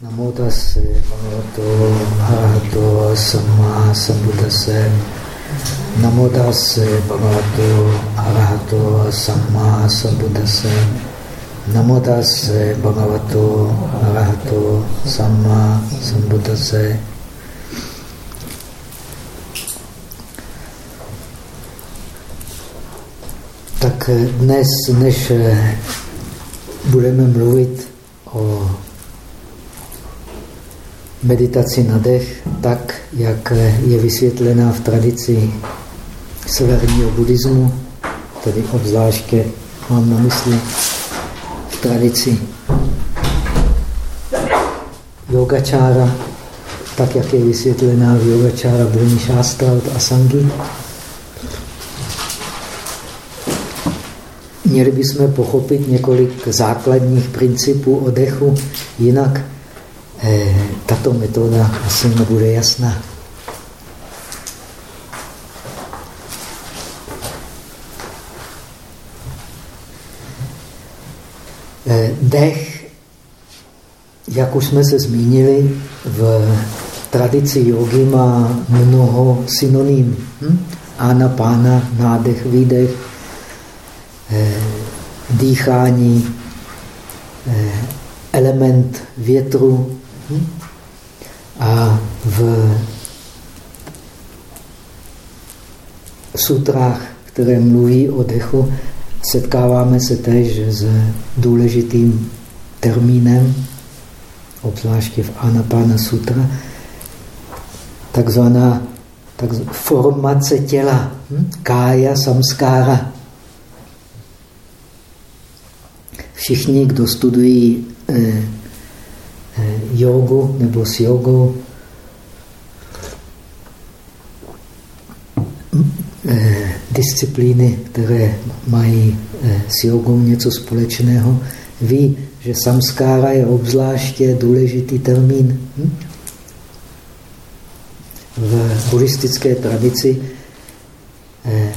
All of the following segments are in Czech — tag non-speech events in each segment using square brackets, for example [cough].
Namo tase bhagavato arahato samma sambuddhase. Namo tase bhagavato arahato samma sambuddhase. Namo tase bhagavato arahato samma sambuddhase. Tak dnes, než budeme mluvit o meditaci na dech, tak, jak je vysvětlená v tradici severního buddhismu, tedy obzvláště mám na mysli v tradici yogačára, tak, jak je vysvětlená v yogačára Bruni Šástra od Asangi. Měli bychom pochopit několik základních principů o dechu, jinak tato metoda asi nebude jasná. Eh, dech, jak už jsme se zmínili, v tradici jogy má mnoho synonym. Hm? pána, nádech, výdech, eh, dýchání, element větru, a v sutrách, které mluví o dechu, setkáváme se též s důležitým termínem, obzvláště v Anapana Sutra, takzvaná tak formace těla, hm? kája samskára. Všichni, kdo studují eh, jogu nebo s jogou eh, disciplíny, které mají eh, s jogou něco společného, ví, že samskára je obzvláště důležitý termín. Hm? V buddhistické tradici eh,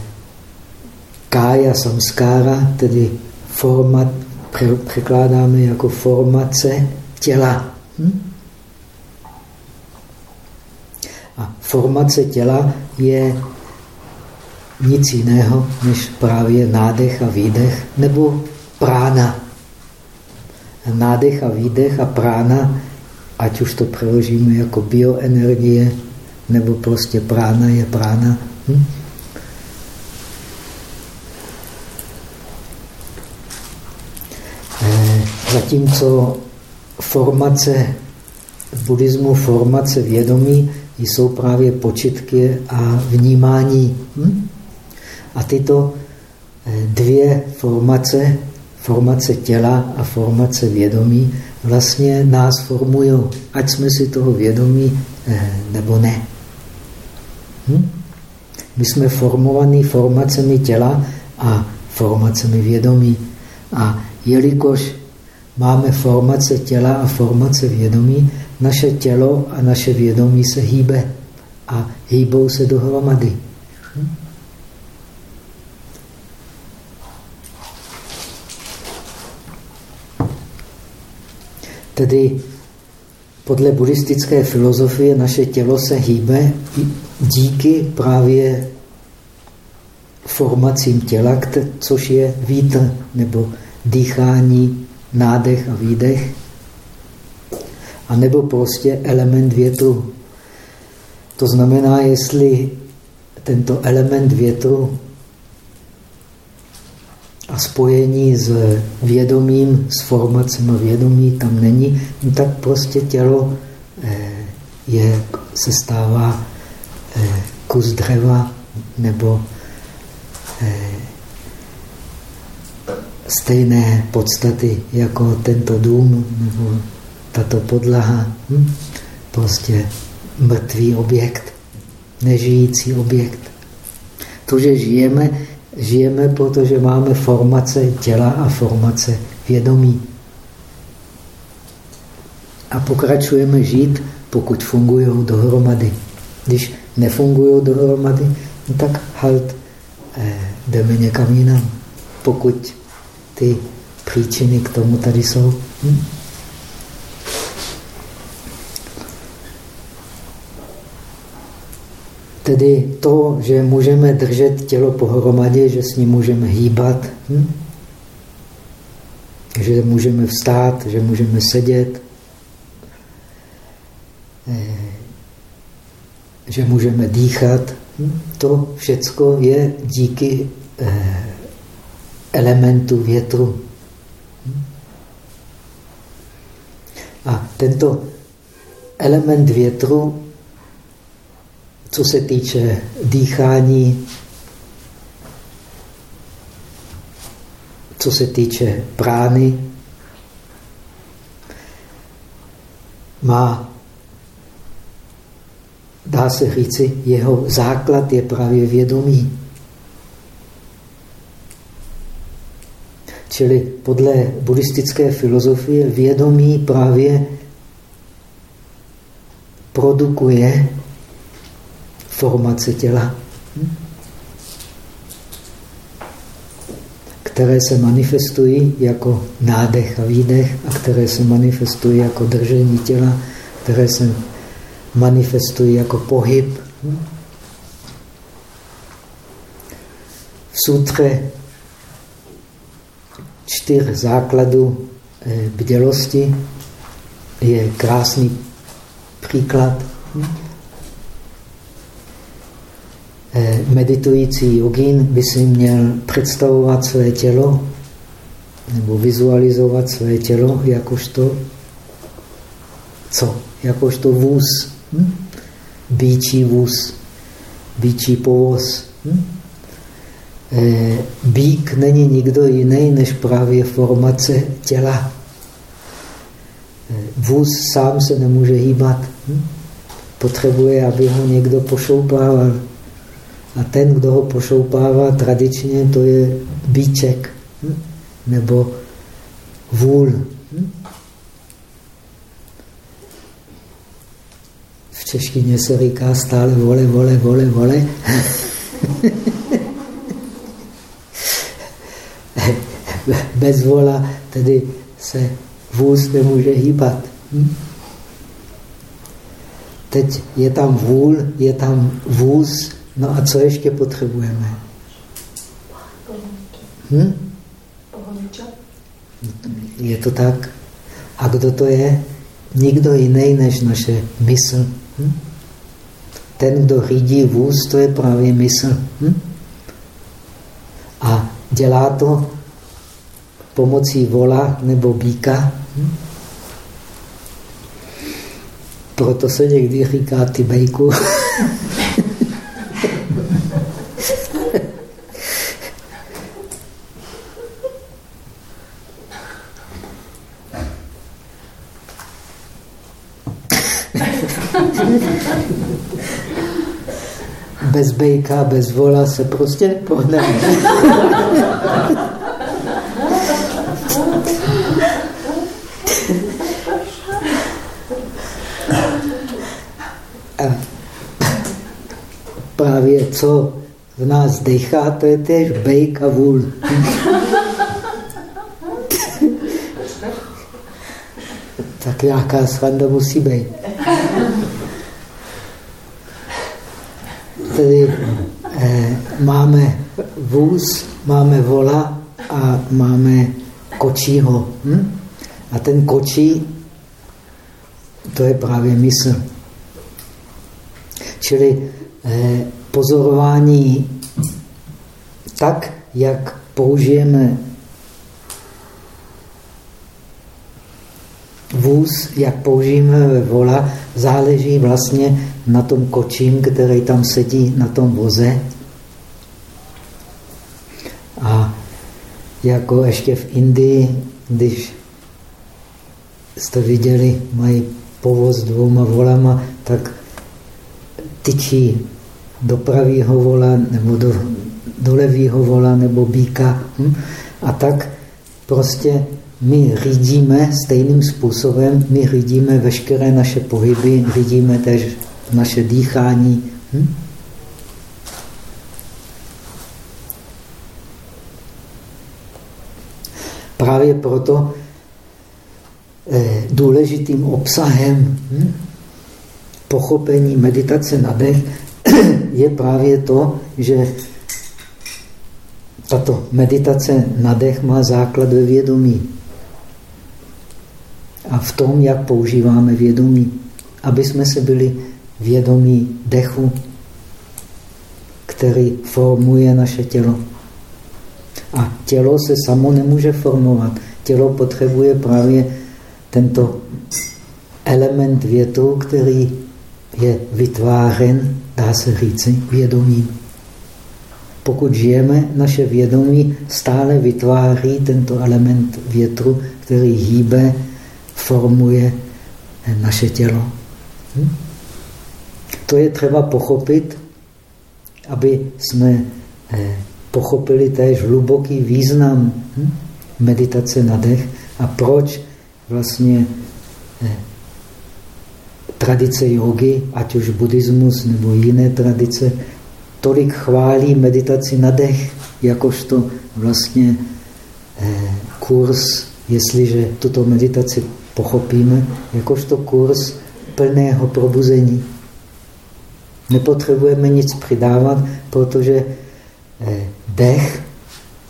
kája samskára, tedy format, překládáme jako formace těla. Hm? A formace těla je nic jiného, než právě nádech a výdech, nebo prána. Nádech a výdech a prána, ať už to přeložíme jako bioenergie, nebo prostě prána je prána. Hm? Eh, zatímco formace v buddhismu, formace vědomí jsou právě počitky a vnímání. Hm? A tyto eh, dvě formace, formace těla a formace vědomí, vlastně nás formují, ať jsme si toho vědomí eh, nebo ne. Hm? My jsme formovaní formacemi těla a formacemi vědomí. A jelikož máme formace těla a formace vědomí, naše tělo a naše vědomí se hýbe a hýbou se dohromady. Tedy podle buddhistické filozofie naše tělo se hýbe díky právě formacím těla, což je vítr nebo dýchání, nádech a výdech, a nebo prostě element větru. To znamená, jestli tento element větru a spojení s vědomím, s formacemi vědomí tam není, no tak prostě tělo eh, je, se stává eh, kus dřeva nebo eh, stejné podstaty jako tento dům nebo tato podlaha. Hm? Prostě mrtvý objekt, nežijící objekt. To, že žijeme, žijeme, protože máme formace těla a formace vědomí. A pokračujeme žít, pokud fungují dohromady. Když nefungují dohromady, no tak halt, eh, jdeme někam jinam. Pokud ty příčiny k tomu tady jsou. Hm? Tedy to, že můžeme držet tělo pohromadě, že s ním můžeme hýbat, hm? že můžeme vstát, že můžeme sedět, eh, že můžeme dýchat, hm? to všecko je díky eh, elementu větru. A tento element větru co se týče dýchání, co se týče prány, má, dá se říci, jeho základ je právě vědomí. Čili podle buddhistické filozofie vědomí právě produkuje formace těla, které se manifestují jako nádech a výdech a které se manifestují jako držení těla, které se manifestují jako pohyb. V sutře čtyř základů eh, bdělosti je krásný příklad. Eh, meditující jogín by si měl představovat své tělo nebo vizualizovat své tělo jakožto co? Jakožto vůz. Hm? Bíčí vůz, bíčí povoz. Hm? E, bík není nikdo jiný než právě formace těla. E, vůz sám se nemůže hýbat. Hm? Potřebuje, aby ho někdo pošoupával. A ten, kdo ho pošoupává tradičně, to je bíček hm? nebo vůl. Hm? V češtině se říká stále vole, vole, vole, vole. [laughs] Bez vola tedy se vůz nemůže hýbat. Hm? Teď je tam vůl, je tam vůz, No a co ještě potřebujeme? Hm? Je to tak? A kdo to je? Nikdo jiný než naše mysl. Hm? Ten, kdo řídí vůz, to je právě mysl. Hm? A dělá to pomocí vola nebo býka. Hm? Proto se někdy říká ty bejku. bez bejka, bez vola se prostě pohneme. A právě co v nás dechá, to je tež bejk a vůl. [laughs] tak nějaká sranda musí být. Tedy eh, máme vůz, máme vola a máme kočího. Hm? A ten kočí, to je právě mysl. Čili eh, pozorování tak, jak použijeme vůz, jak použijeme vola, záleží vlastně na tom kočím, který tam sedí na tom voze. A jako ještě v Indii, když jste viděli, mají povoz dvouma volama, tak tyčí do pravého vola nebo do, do levého vola nebo býka. Hm? A tak prostě my řídíme stejným způsobem, my řídíme veškeré naše pohyby, řídíme tež naše dýchání. Hm? Právě proto eh, důležitým obsahem hm? pochopení meditace na dech [clears throat] je právě to, že tato meditace na dech má základ ve vědomí. A v tom, jak používáme vědomí, aby jsme se byli vědomí dechu, který formuje naše tělo. A tělo se samo nemůže formovat. Tělo potřebuje právě tento element větru, který je vytvářen, dá se říci, vědomím. Pokud žijeme, naše vědomí stále vytváří tento element větru, který hýbe, formuje naše tělo. Hm? To je třeba pochopit, aby jsme eh, pochopili též hluboký význam hm? meditace na dech a proč vlastně eh, tradice jogy, ať už buddhismus nebo jiné tradice, tolik chválí meditaci na dech, jakožto vlastně eh, kurz, jestliže tuto meditaci pochopíme, jakožto kurz plného probuzení. Nepotřebujeme nic přidávat, protože eh, dech,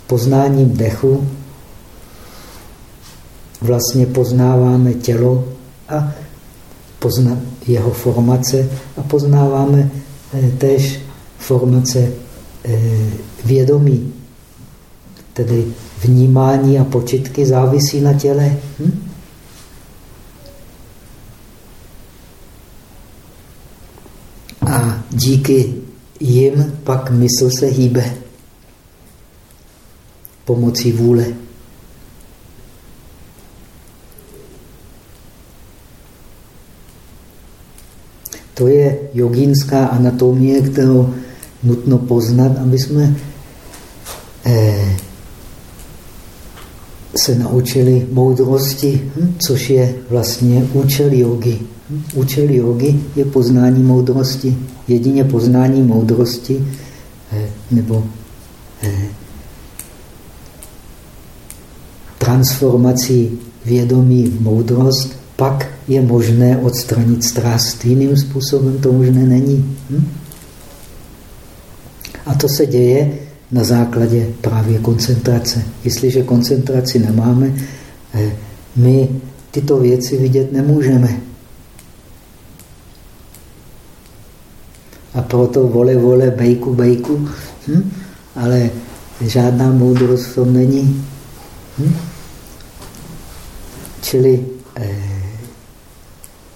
poznáním dechu vlastně poznáváme tělo a pozna, jeho formace a poznáváme eh, též formace eh, vědomí. Tedy vnímání a počitky závisí na těle. Hm? A díky jim pak mysl se hýbe pomocí vůle. To je jogínská anatomie, kterou nutno poznat, aby jsme eh, se naučili moudrosti, hm, což je vlastně účel jogy. Hm, účel jogy je poznání moudrosti. Jedině poznání moudrosti eh, nebo eh, transformací vědomí v moudrost pak je možné odstranit strast. Jiným způsobem to možné není. Hm? A to se děje na základě právě koncentrace. Jestliže koncentraci nemáme, eh, my tyto věci vidět nemůžeme. A proto vole, vole, bejku, bejku, hm? ale žádná moudrost v tom není. Hm? Čili eh,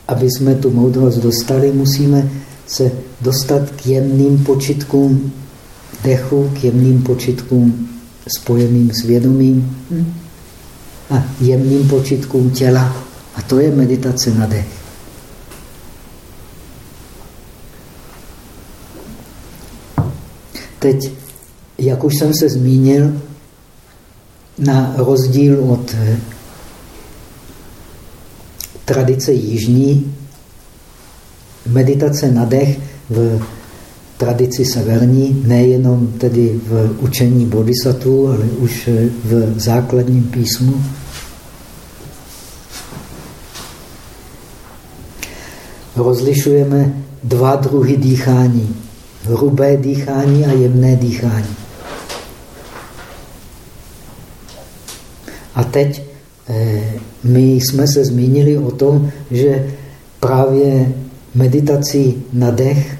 aby jsme tu moudrost dostali, musíme se dostat k jemným počitkům dechu, k jemným počitkům spojeným s vědomím a jemným počitkům těla. A to je meditace na dech. Teď, jak už jsem se zmínil, na rozdíl od tradice jižní, meditace na dech v tradici severní, nejenom tedy v učení bodhisattva, ale už v základním písmu. Rozlišujeme dva druhy dýchání. Hrubé dýchání a jemné dýchání. A teď my jsme se zmínili o tom, že právě meditací na dech,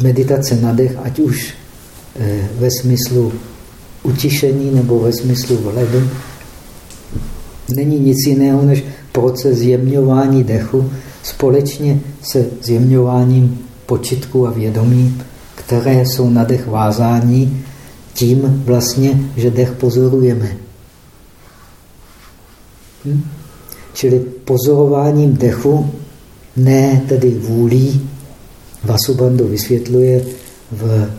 meditace na dech, ať už eh, ve smyslu utišení nebo ve smyslu vledu, není nic jiného než proces zjemňování dechu společně se zjemňováním počitku a vědomí, které jsou na dech vázání tím vlastně, že dech pozorujeme. Hm? Čili pozorováním dechu, ne tedy vůlí, Vasubandhu vysvětluje v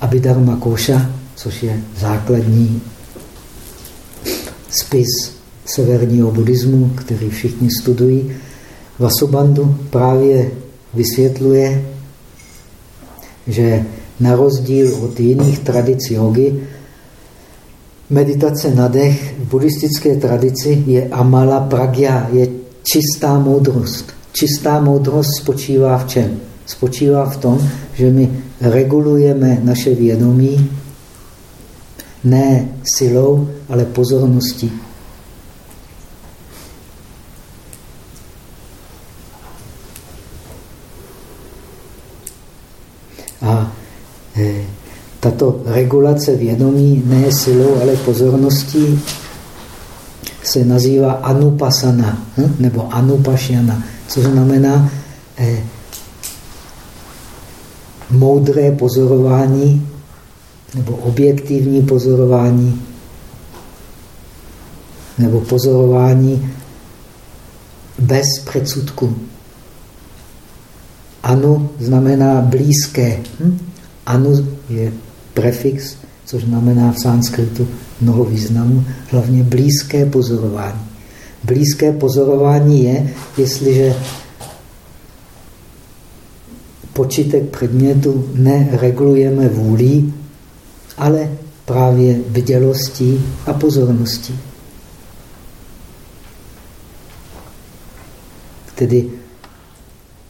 Abhidharma Koša, což je základní spis severního buddhismu, který všichni studují. Vasubandhu právě vysvětluje, že na rozdíl od jiných tradic jogy, meditace na dech v buddhistické tradici je amala pragya, je čistá moudrost. Čistá moudrost spočívá v čem? spočívá v tom, že my regulujeme naše vědomí ne silou, ale pozorností. A e, tato regulace vědomí ne silou, ale pozorností se nazývá anupasana hm? nebo anupašana, což znamená eh, moudré pozorování nebo objektivní pozorování nebo pozorování bez předsudku. Anu znamená blízké. Hm? Anu je prefix, což znamená v sanskritu mnoho významů, hlavně blízké pozorování. Blízké pozorování je, jestliže počítek předmětu neregulujeme vůlí, ale právě bdělostí a pozorností. Tedy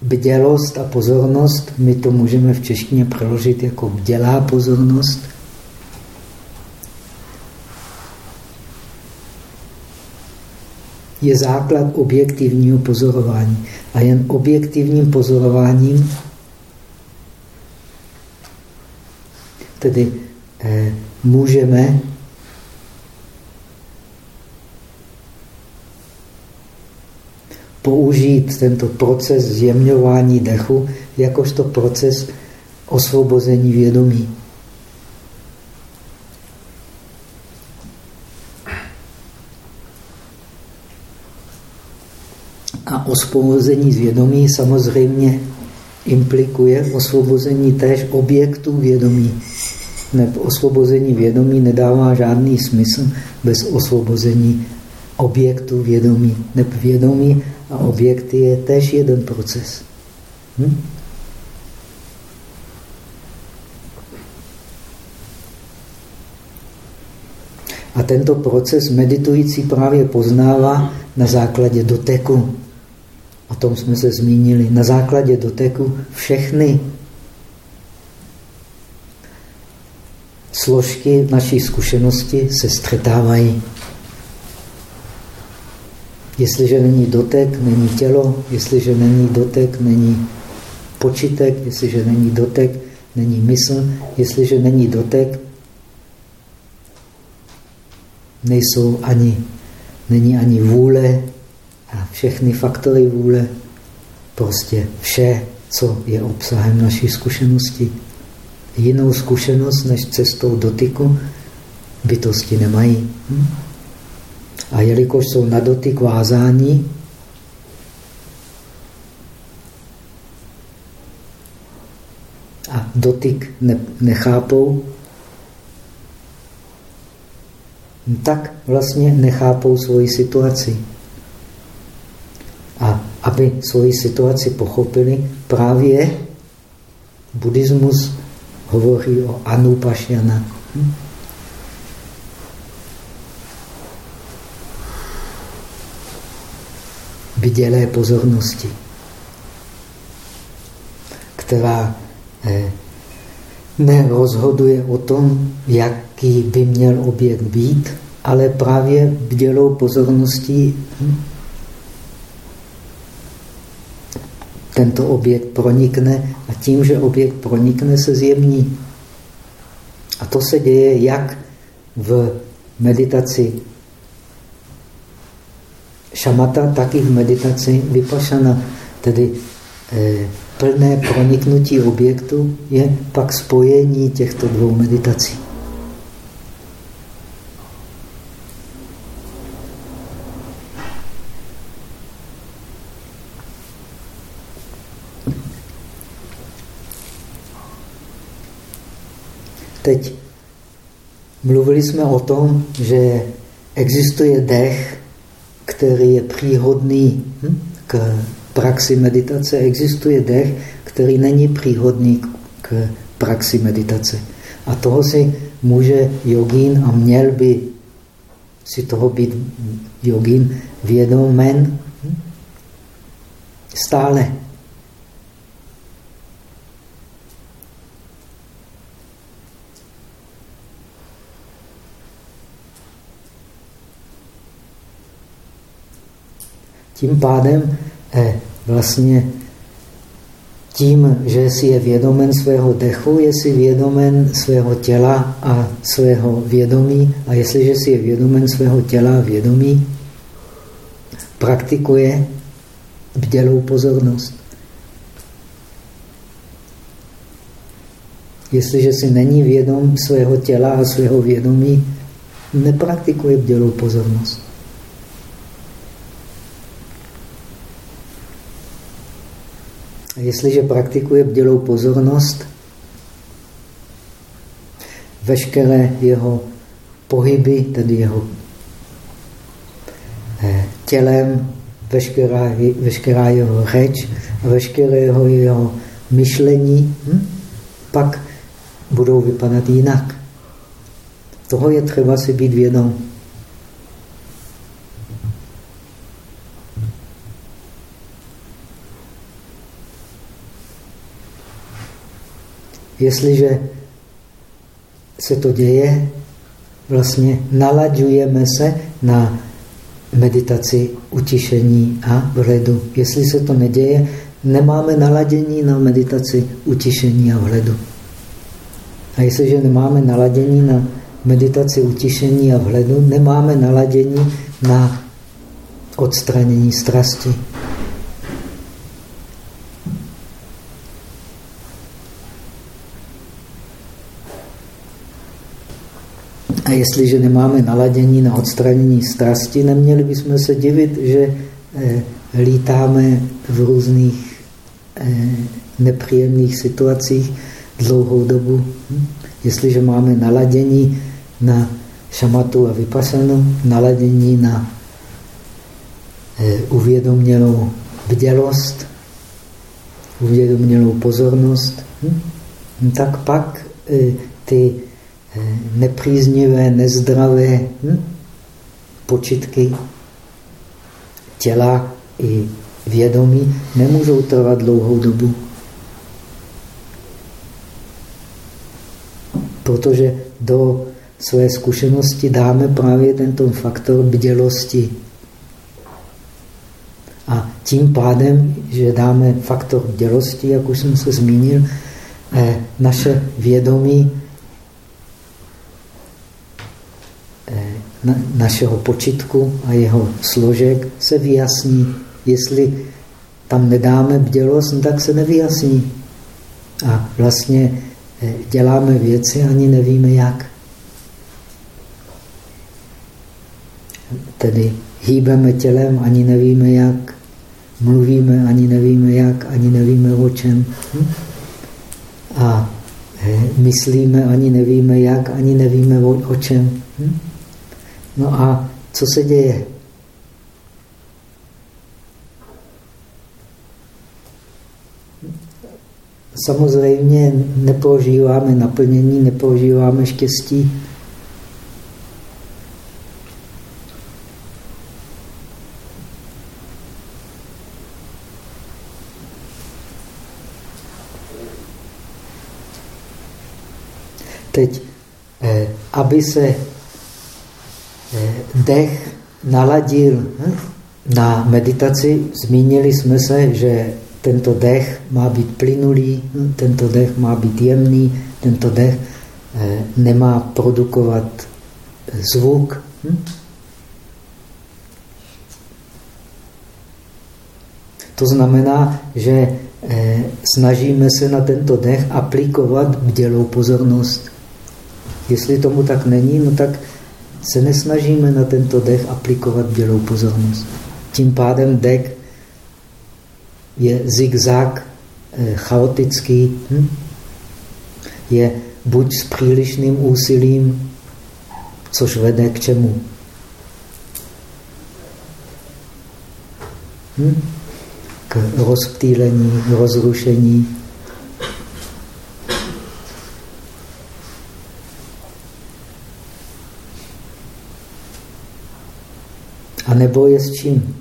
bdělost a pozornost, my to můžeme v češtině přeložit jako bdělá pozornost. Je základ objektivního pozorování. A jen objektivním pozorováním, tedy eh, můžeme použít tento proces zjemňování dechu jakožto proces osvobození vědomí. A osvobození vědomí samozřejmě implikuje osvobození též objektů vědomí. Nebo osvobození vědomí nedává žádný smysl bez osvobození objektů vědomí. Neb vědomí a objekty je též jeden proces. Hm? A tento proces meditující právě poznává na základě doteku. O tom jsme se zmínili. Na základě doteku všechny složky naší zkušenosti se střetávají. Jestliže není dotek, není tělo, jestliže není dotek, není počítek, jestliže není dotek, není mysl, jestliže není dotek, nejsou ani, není ani vůle a všechny faktory vůle, prostě vše, co je obsahem naší zkušenosti. Jinou zkušenost než cestou dotyku bytosti nemají. Hm? A jelikož jsou na dotyk vázání, a dotyk ne, nechápou, tak vlastně nechápou svoji situaci. A aby svoji situaci pochopili, právě buddhismus hovoří o anupašyana. Hm? Vidělé pozornosti, která eh, nerozhoduje o tom, jaký by měl objekt být, ale právě bdělou pozorností hm, tento objekt pronikne a tím, že objekt pronikne, se zjemní. A to se děje jak v meditaci šamata, tak i v meditaci vypašana, tedy eh, plné proniknutí objektu je pak spojení těchto dvou meditací. Teď mluvili jsme o tom, že existuje dech, který je příhodný hm, k praxi meditace. Existuje dech, který není příhodný k praxi meditace. A toho si může jogín a měl by si toho být jogín vědomen hm, stále. Tím pádem eh, vlastně tím, že si je vědomen svého dechu, je si vědomen svého těla a svého vědomí. A jestliže si je vědomen svého těla a vědomí, praktikuje bdělou pozornost. Jestliže si není vědom svého těla a svého vědomí, nepraktikuje bdělou pozornost. Jestliže praktikuje bdělou pozornost, veškeré jeho pohyby, tedy jeho eh, tělem, veškerá, veškerá jeho řeč a veškeré jeho, jeho myšlení, hm? pak budou vypadat jinak. Toho je třeba si být vědom. Jestliže se to děje, vlastně nalaďujeme se na meditaci, utišení a vhledu. Jestli se to neděje, nemáme naladění na meditaci, utišení a vhledu. A jestliže nemáme naladění na meditaci, utišení a vhledu, nemáme naladění na odstranění strasti. A jestliže nemáme naladění na odstranění strasti, neměli bychom se divit, že eh, lítáme v různých eh, nepříjemných situacích dlouhou dobu. Hm? Jestliže máme naladění na šamatu a vypasanu, naladění na eh, uvědomělou bdělost, uvědomělou pozornost, hm? tak pak ty nepříznivé, nezdravé hm? počitky těla i vědomí nemůžou trvat dlouhou dobu. Protože do své zkušenosti dáme právě tento faktor bdělosti. A tím pádem, že dáme faktor bdělosti, jak už jsem se zmínil, eh, naše vědomí našeho počitku a jeho složek se vyjasní. Jestli tam nedáme bdělost, tak se nevyjasní. A vlastně eh, děláme věci, ani nevíme jak. Tedy hýbeme tělem, ani nevíme jak. Mluvíme, ani nevíme jak, ani nevíme o čem. Hm? A eh, myslíme, ani nevíme jak, ani nevíme o, o čem. Hm? No a co se děje? Samozřejmě neprožíváme naplnění, neprožíváme štěstí. Teď, eh, aby se dech naladil hm, na meditaci. Zmínili jsme se, že tento dech má být plynulý, hm, tento dech má být jemný, tento dech eh, nemá produkovat zvuk. Hm. To znamená, že eh, snažíme se na tento dech aplikovat bdělou pozornost. Jestli tomu tak není, no tak se nesnažíme na tento dech aplikovat bělou pozornost. Tím pádem dech je zigzag, eh, chaotický, hm? je buď s přílišným úsilím, což vede k čemu? Hm? K rozptýlení, rozrušení, Nebo je s čím?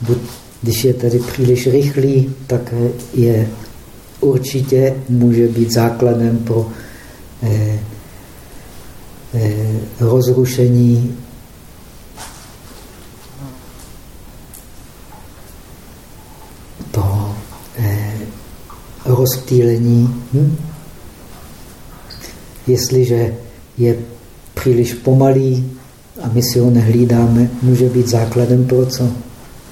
Buď, když je tady příliš rychlý, tak je určitě může být základem pro eh, eh, rozrušení toho eh, rozptýlení. Hm? Jestliže je příliš pomalý, a my si ho nehlídáme, může být základem pro co?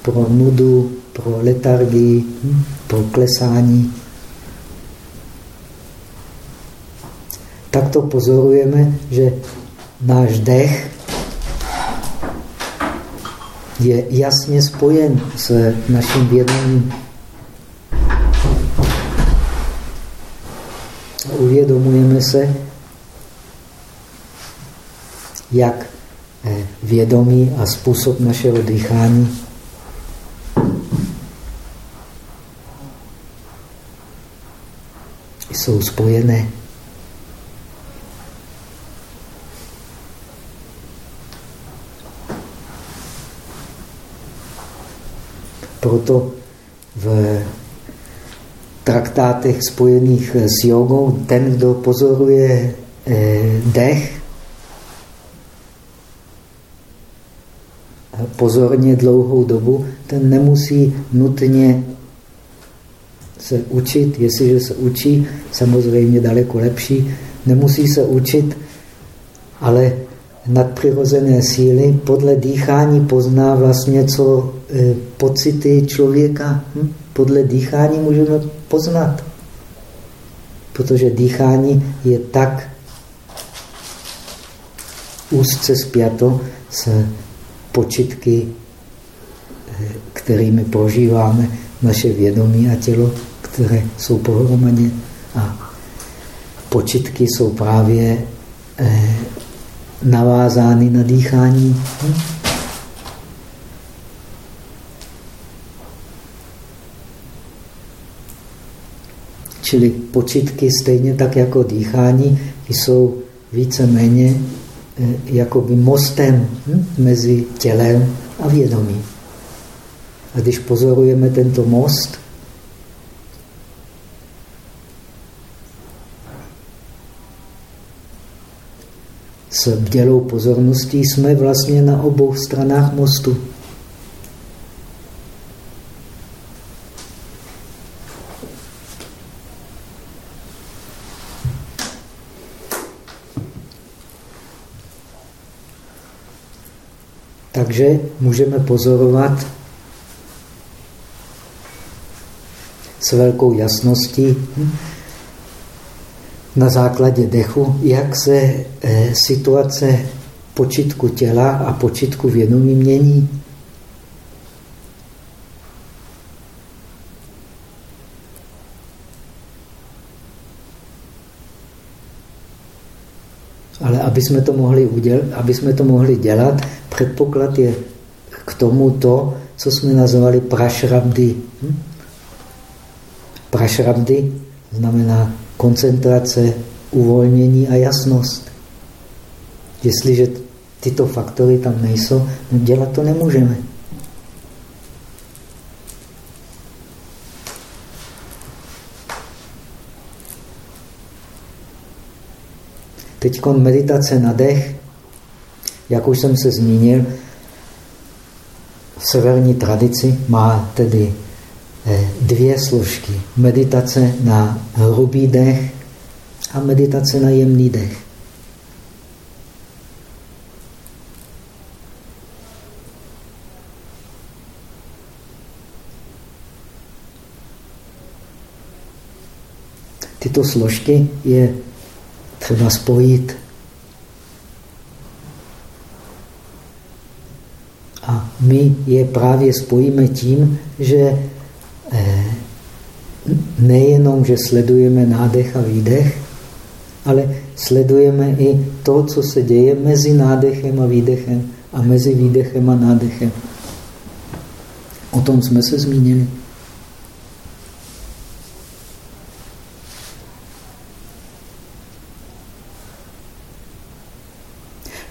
Pro nudu, pro letargii, hm? pro klesání. Takto pozorujeme, že náš dech je jasně spojen s naším vědomím. Uvědomujeme se, jak vědomí a způsob našeho dýchání jsou spojené. Proto v traktátech spojených s jogou ten, kdo pozoruje eh, dech, pozorně dlouhou dobu, ten nemusí nutně se učit, jestliže se učí, samozřejmě daleko lepší, nemusí se učit, ale nadpřirozené síly, podle dýchání pozná vlastně, co e, pocity člověka. Hm? Podle dýchání můžeme poznat. Protože dýchání je tak úzce spjato s počitky, e, kterými prožíváme naše vědomí a tělo, které jsou pohromadě. A počitky jsou právě eh, navázány na dýchání. Hm? Čili počitky stejně tak jako dýchání jsou více-méně eh, jakoby mostem hm? mezi tělem a vědomím. A když pozorujeme tento most, s bdělou pozorností jsme vlastně na obou stranách mostu. Takže můžeme pozorovat s velkou jasností na základě dechu, jak se eh, situace počitku těla a počitku vědomí mění. Ale aby jsme to mohli, udělat, aby jsme to mohli dělat, předpoklad je k tomu to, co jsme nazvali prašrabdy. Hm? Prašrabdy znamená koncentrace, uvolnění a jasnost. Jestliže tyto faktory tam nejsou, no dělat to nemůžeme. Teď meditace na dech, jak už jsem se zmínil, v severní tradici má tedy Eh, dvě složky. Meditace na hrubý dech a meditace na jemný dech. Tyto složky je třeba spojit. A my je právě spojíme tím, že Eh, nejenom, že sledujeme nádech a výdech, ale sledujeme i to, co se děje mezi nádechem a výdechem a mezi výdechem a nádechem. O tom jsme se zmínili.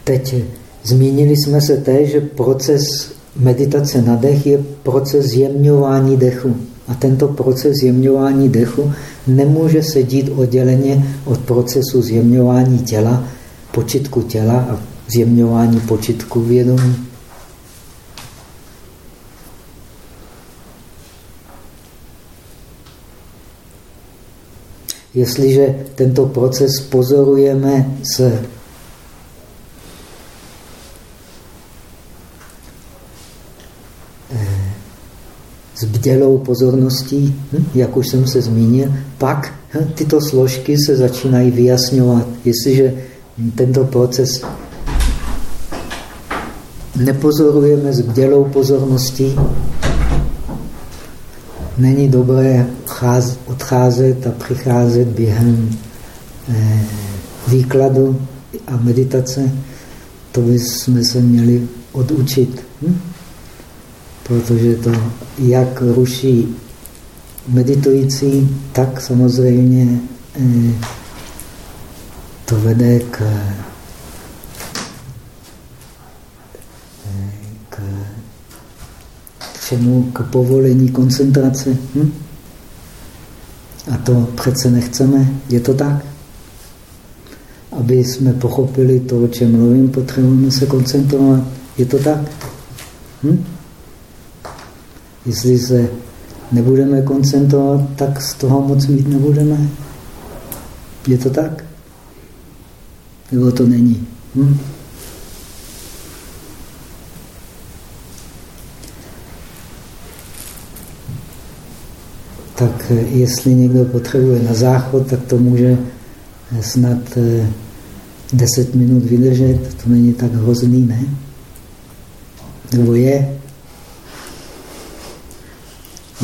Teď zmínili jsme se té, že proces meditace na dech je proces zjemňování dechu. A tento proces zjemňování dechu nemůže se dít odděleně od procesu zjemňování těla, počitku těla a zjemňování počitku vědomí. Jestliže tento proces pozorujeme s bdělou pozorností, hm, jak už jsem se zmínil, pak hm, tyto složky se začínají vyjasňovat. Jestliže tento proces nepozorujeme s bdělou pozorností, není dobré odcházet a přicházet během eh, výkladu a meditace. To bychom se měli odučit. Hm? Protože to jak ruší meditující, tak samozřejmě eh, to vede k, eh, k, čemu? K povolení koncentrace. Hm? A to přece nechceme. Je to tak? Aby jsme pochopili to, o čem mluvím, potřebujeme se koncentrovat. Je to tak? Hm? Jestli se nebudeme koncentrovat, tak z toho moc mít nebudeme. Je to tak? Nebo to není? Hm? Tak eh, jestli někdo potřebuje na záchod, tak to může eh, snad 10 eh, minut vydržet. To není tak hrozný, ne? Nebo je?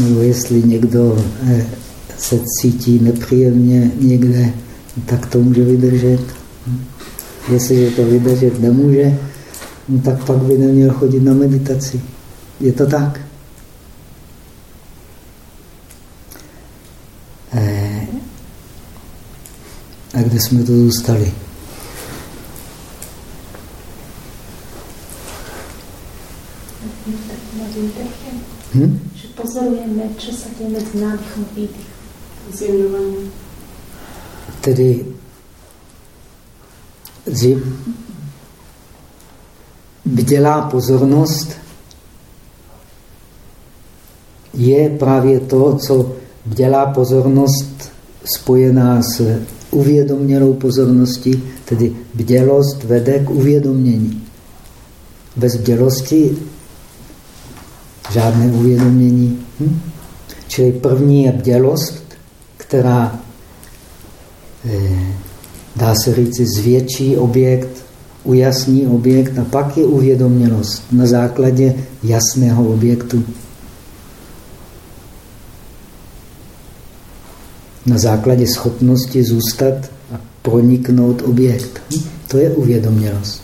Nebo jestli někdo eh, se cítí nepříjemně někde, tak to může vydržet. Jestliže to vydržet nemůže, no tak pak by neměl chodit na meditaci. Je to tak? Eh, a kde jsme to zůstali? Hm? Pozorujeme, čo sa děje mezi nádechem a. Tedy bdělá pozornost je právě to, co bdělá pozornost spojená s uvědomělou pozorností, tedy bdělost vede k uvědomění. Bez bdělosti žádné uvědomění. Hm? Čili první je bdělost, která, eh, dá se říci, zvětší objekt, ujasní objekt a pak je uvědomělost na základě jasného objektu. Na základě schopnosti zůstat a proniknout objekt. Hm? To je uvědomělost.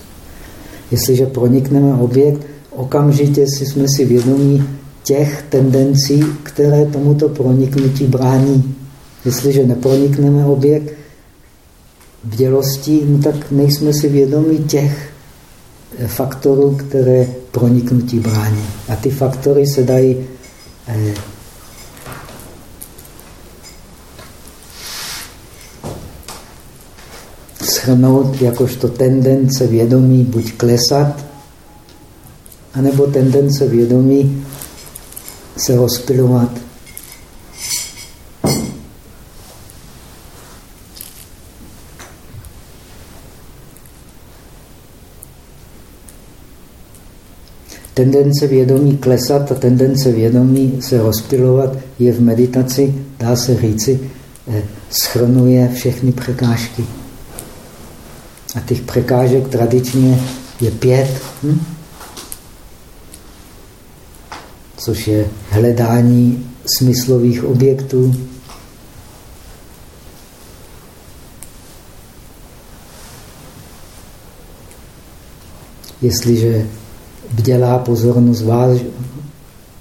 Jestliže pronikneme objekt, okamžitě si jsme si vědomí těch tendencí, které tomuto proniknutí brání. Jestliže nepronikneme objekt bdělostí, no tak nejsme si vědomí těch faktorů, které proniknutí brání. A ty faktory se dají eh, schrnout jakožto tendence vědomí buď klesat, anebo tendence vědomí se rozpilovat. Tendence vědomí klesat a tendence vědomí se rozpilovat je v meditaci, dá se říci, eh, schrnuje všechny překážky. A těch překážek tradičně je pět. Hm? Což je hledání smyslových objektů. Jestliže bdělá pozornost váž,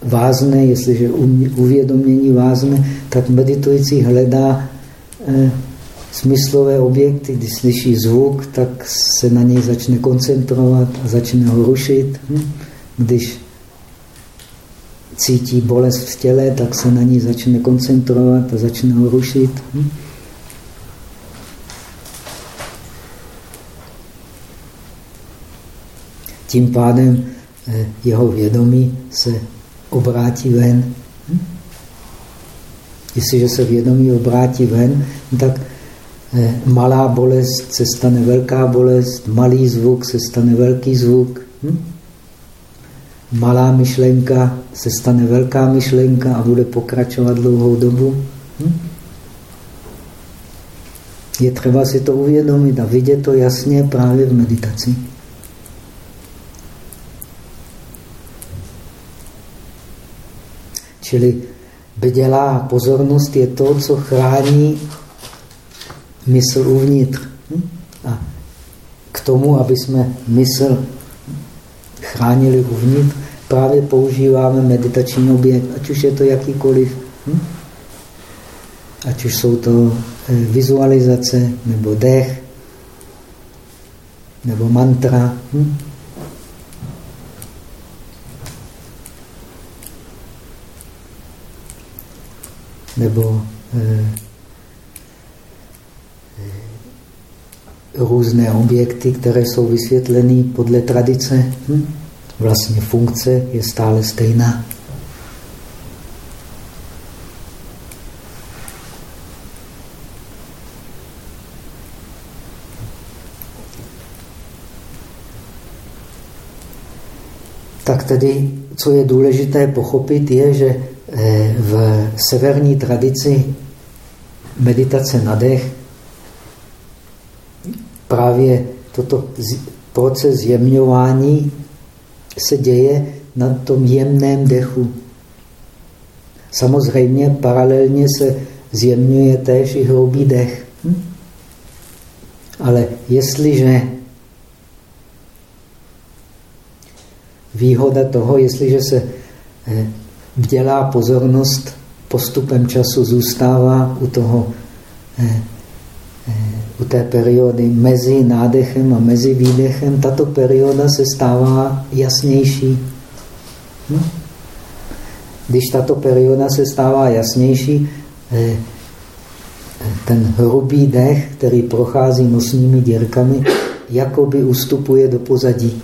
vázne, jestliže uvědomění vázne, tak meditující hledá eh, smyslové objekty. Když slyší zvuk, tak se na něj začne koncentrovat a začne ho rušit. Hm? Když cítí bolest v těle, tak se na ní začne koncentrovat a začne ho rušit. Hm? Tím pádem eh, jeho vědomí se obrátí ven. Hm? Jestliže se vědomí obrátí ven, tak eh, malá bolest se stane velká bolest, malý zvuk se stane velký zvuk. Hm? Malá myšlenka se stane velká myšlenka a bude pokračovat dlouhou dobu. Hm? Je třeba si to uvědomit a vidět to jasně právě v meditaci. Čili bdělá pozornost je to, co chrání mysl uvnitř. Hm? A k tomu, aby jsme mysl chránili uvnitř, právě používáme meditační objekt, ať už je to jakýkoliv. Hm? Ať už jsou to eh, vizualizace, nebo dech, nebo mantra. Hm? nebo eh, různé objekty, které jsou vysvětleny podle tradice. Hm? Vlastně funkce je stále stejná. Tak tedy, co je důležité pochopit, je, že Eh, v severní tradici meditace na dech právě toto proces zjemňování se děje na tom jemném dechu. Samozřejmě paralelně se zjemňuje též i hroubý dech. Hm? Ale jestliže výhoda toho, jestliže se eh, bdělá pozornost postupem času zůstává u toho eh, eh, u té periody mezi nádechem a mezi výdechem, tato perioda se stává jasnější. Hm? Když tato perioda se stává jasnější, eh, ten hrubý dech, který prochází nosními dírkami, jakoby ustupuje do pozadí.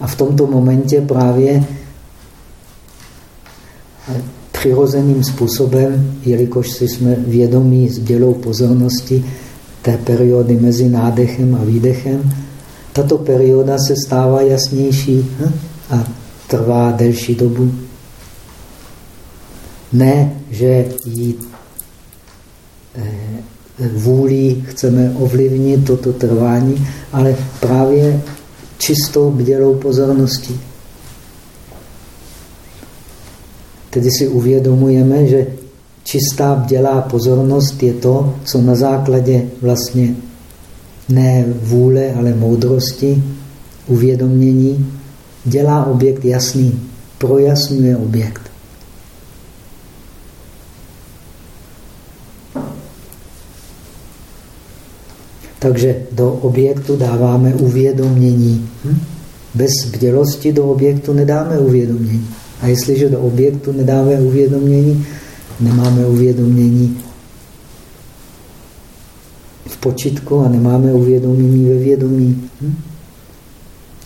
A v tomto momentě právě přirozeným způsobem, jelikož si jsme vědomí s dělou pozornosti té periody mezi nádechem a výdechem, tato perioda se stává jasnější hm? a trvá delší dobu. Ne, že ji eh, vůlí chceme ovlivnit toto trvání, ale právě čistou bdělou pozorností. Tedy si uvědomujeme, že čistá bdělá pozornost je to, co na základě vlastně ne vůle, ale moudrosti, uvědomění, dělá objekt jasný, projasňuje objekt. Takže do objektu dáváme uvědomění. Hm? Bez bdělosti do objektu nedáme uvědomění. A jestliže do objektu nedáme uvědomění, nemáme uvědomění v počitku a nemáme uvědomění ve vědomí. Hm?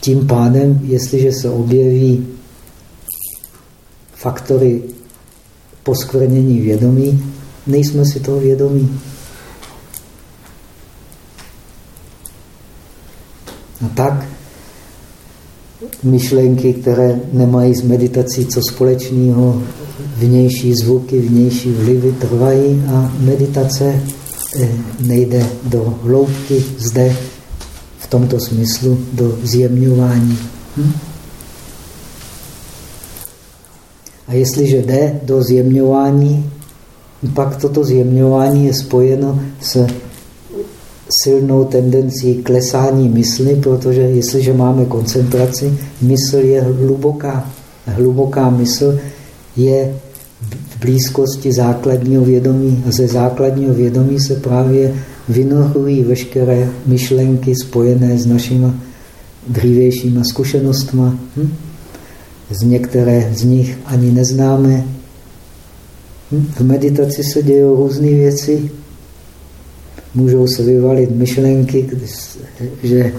Tím pádem, jestliže se objeví faktory poskvrnění vědomí, nejsme si toho vědomí. A tak myšlenky, které nemají s meditací co společného, vnější zvuky, vnější vlivy trvají a meditace eh, nejde do hloubky zde v tomto smyslu do zjemňování. Hm? A jestliže jde do zjemňování, pak toto zjemňování je spojeno s silnou tendenci klesání mysli, protože jestliže máme koncentraci, mysl je hluboká. Hluboká mysl je v blízkosti základního vědomí a ze základního vědomí se právě vynorují veškeré myšlenky spojené s našimi dřívějšíma zkušenostmi. Hm? Z některé z nich ani neznáme. Hm? V meditaci se dějí různé věci, můžou se vyvalit myšlenky, že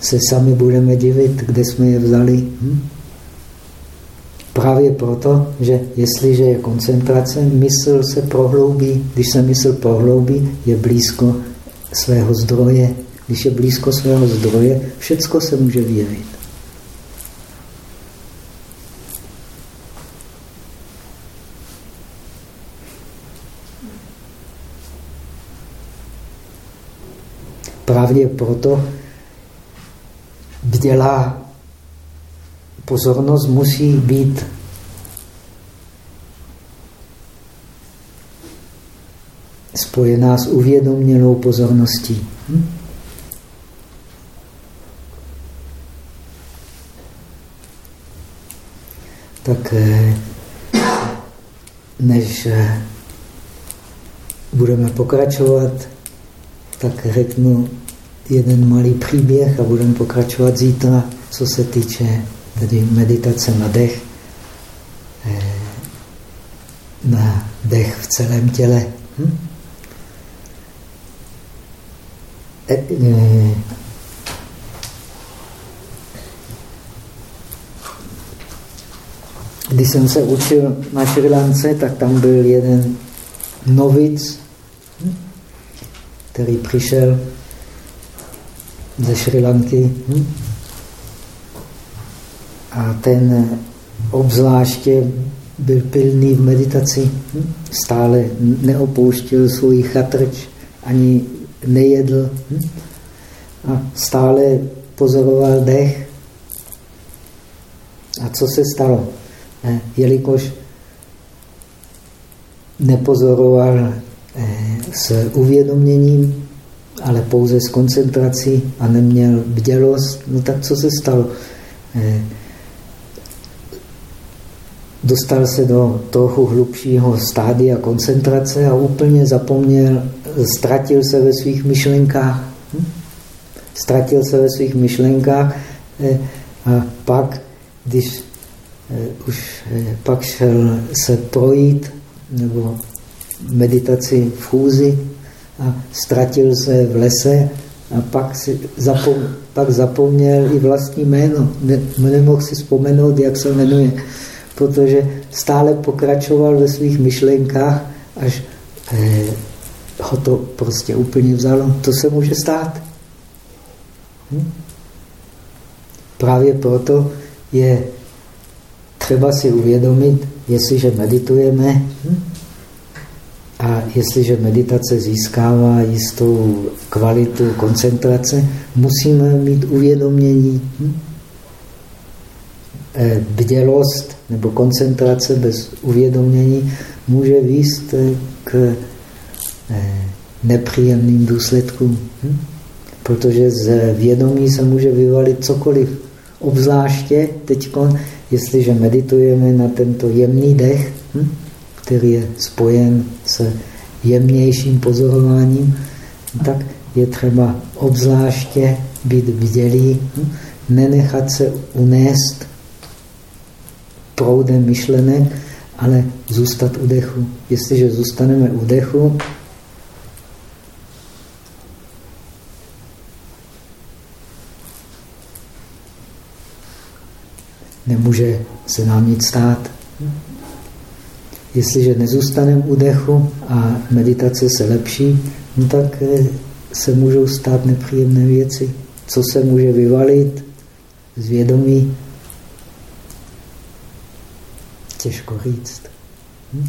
se sami budeme divit, kde jsme je vzali. Hm? Právě proto, že jestliže je koncentrace, mysl se prohloubí. Když se mysl prohloubí, je blízko svého zdroje. Když je blízko svého zdroje, všecko se může vyjevit. Právě proto bdělá pozornost musí být spojená s uvědomělou pozorností. Hm? Tak eh, než eh, budeme pokračovat, tak řeknu jeden malý příběh a budeme pokračovat zítra, co se týče tedy meditace na dech, eh, na dech v celém těle. Hm? E, e, když jsem se učil na Šrilance, tak tam byl jeden novic, hm? který přišel ze Šrilanky. Hm? A ten obzvláště byl pilný v meditaci, hm? stále neopouštěl svůj chatrč, ani nejedl hm? a stále pozoroval dech. A co se stalo? Eh, jelikož nepozoroval eh, s uvědoměním, ale pouze s koncentrací a neměl bdělost, no tak co se stalo? Eh, dostal se do trochu hlubšího stádia koncentrace a úplně zapomněl, ztratil se ve svých myšlenkách. Hm? Ztratil se ve svých myšlenkách eh, a pak, když eh, už pak šel se projít nebo meditaci v chůzi a ztratil se v lese a pak, si zapom, pak zapomněl i vlastní jméno. Ne, nemohl si vzpomenout, jak se jmenuje, protože stále pokračoval ve svých myšlenkách, až eh, ho to prostě úplně vzalo. To se může stát. Hm? Právě proto je třeba si uvědomit, jestliže meditujeme, hm? A jestliže meditace získává jistou kvalitu koncentrace, musíme mít uvědomění. Hm? Eh, bdělost nebo koncentrace bez uvědomění může výst k eh, nepříjemným důsledkům. Hm? Protože z vědomí se může vyvalit cokoliv. Obzvláště teď, jestliže meditujeme na tento jemný dech, hm? Který je spojen s jemnějším pozorováním, tak je třeba obzvláště být vdělý, hm? nenechat se unést proudem myšlenek, ale zůstat u dechu. Jestliže zůstaneme u dechu, nemůže se nám nic stát. Jestliže nezůstaneme u dechu a meditace se lepší, no tak eh, se můžou stát nepříjemné věci. Co se může vyvalit z vědomí? Těžko říct. Hm?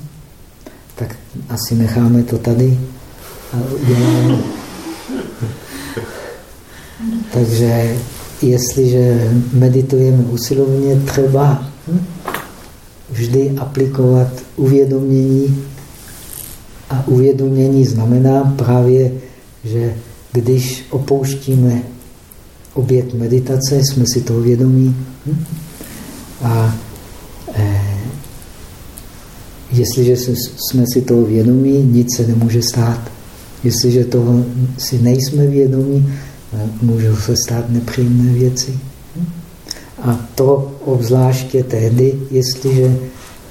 Tak asi necháme to tady a uděláme. [laughs] Takže jestliže meditujeme usilovně, třeba hm? Vždy aplikovat uvědomění. A uvědomění znamená právě, že když opouštíme objekt meditace, jsme si toho vědomí. Hm? A eh, jestliže jsme si toho vědomí, nic se nemůže stát. Jestliže toho si nejsme vědomí, eh, můžou se stát nepříjemné věci. A to obzvláště tehdy, jestliže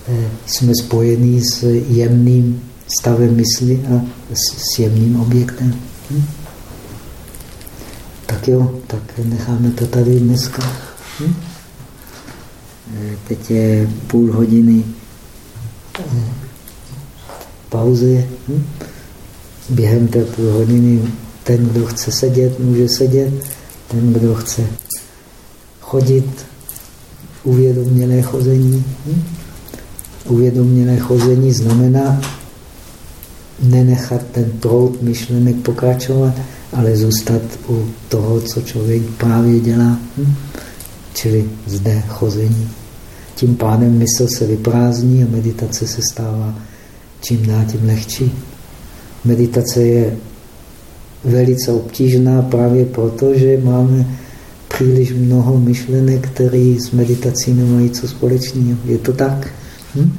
eh, jsme spojení s jemným stavem mysli a s jemným objektem. Hm? Tak jo, tak necháme to tady dneska. Hm? Eh, teď je půl hodiny eh, pauzy. Hm? Během té půl hodiny ten, kdo chce sedět, může sedět. Ten, kdo chce chodit, uvědomělé chození. Hm? Uvědomělé chození znamená nenechat ten proud myšlenek pokračovat, ale zůstat u toho, co člověk právě dělá, hm? čili zde chození. Tím pádem mysl se vyprázdní a meditace se stává čím dál tím lehčí. Meditace je velice obtížná právě proto, že máme příliš mnoho myšlenek, které s meditací nemají co společného. Je to tak? Hm?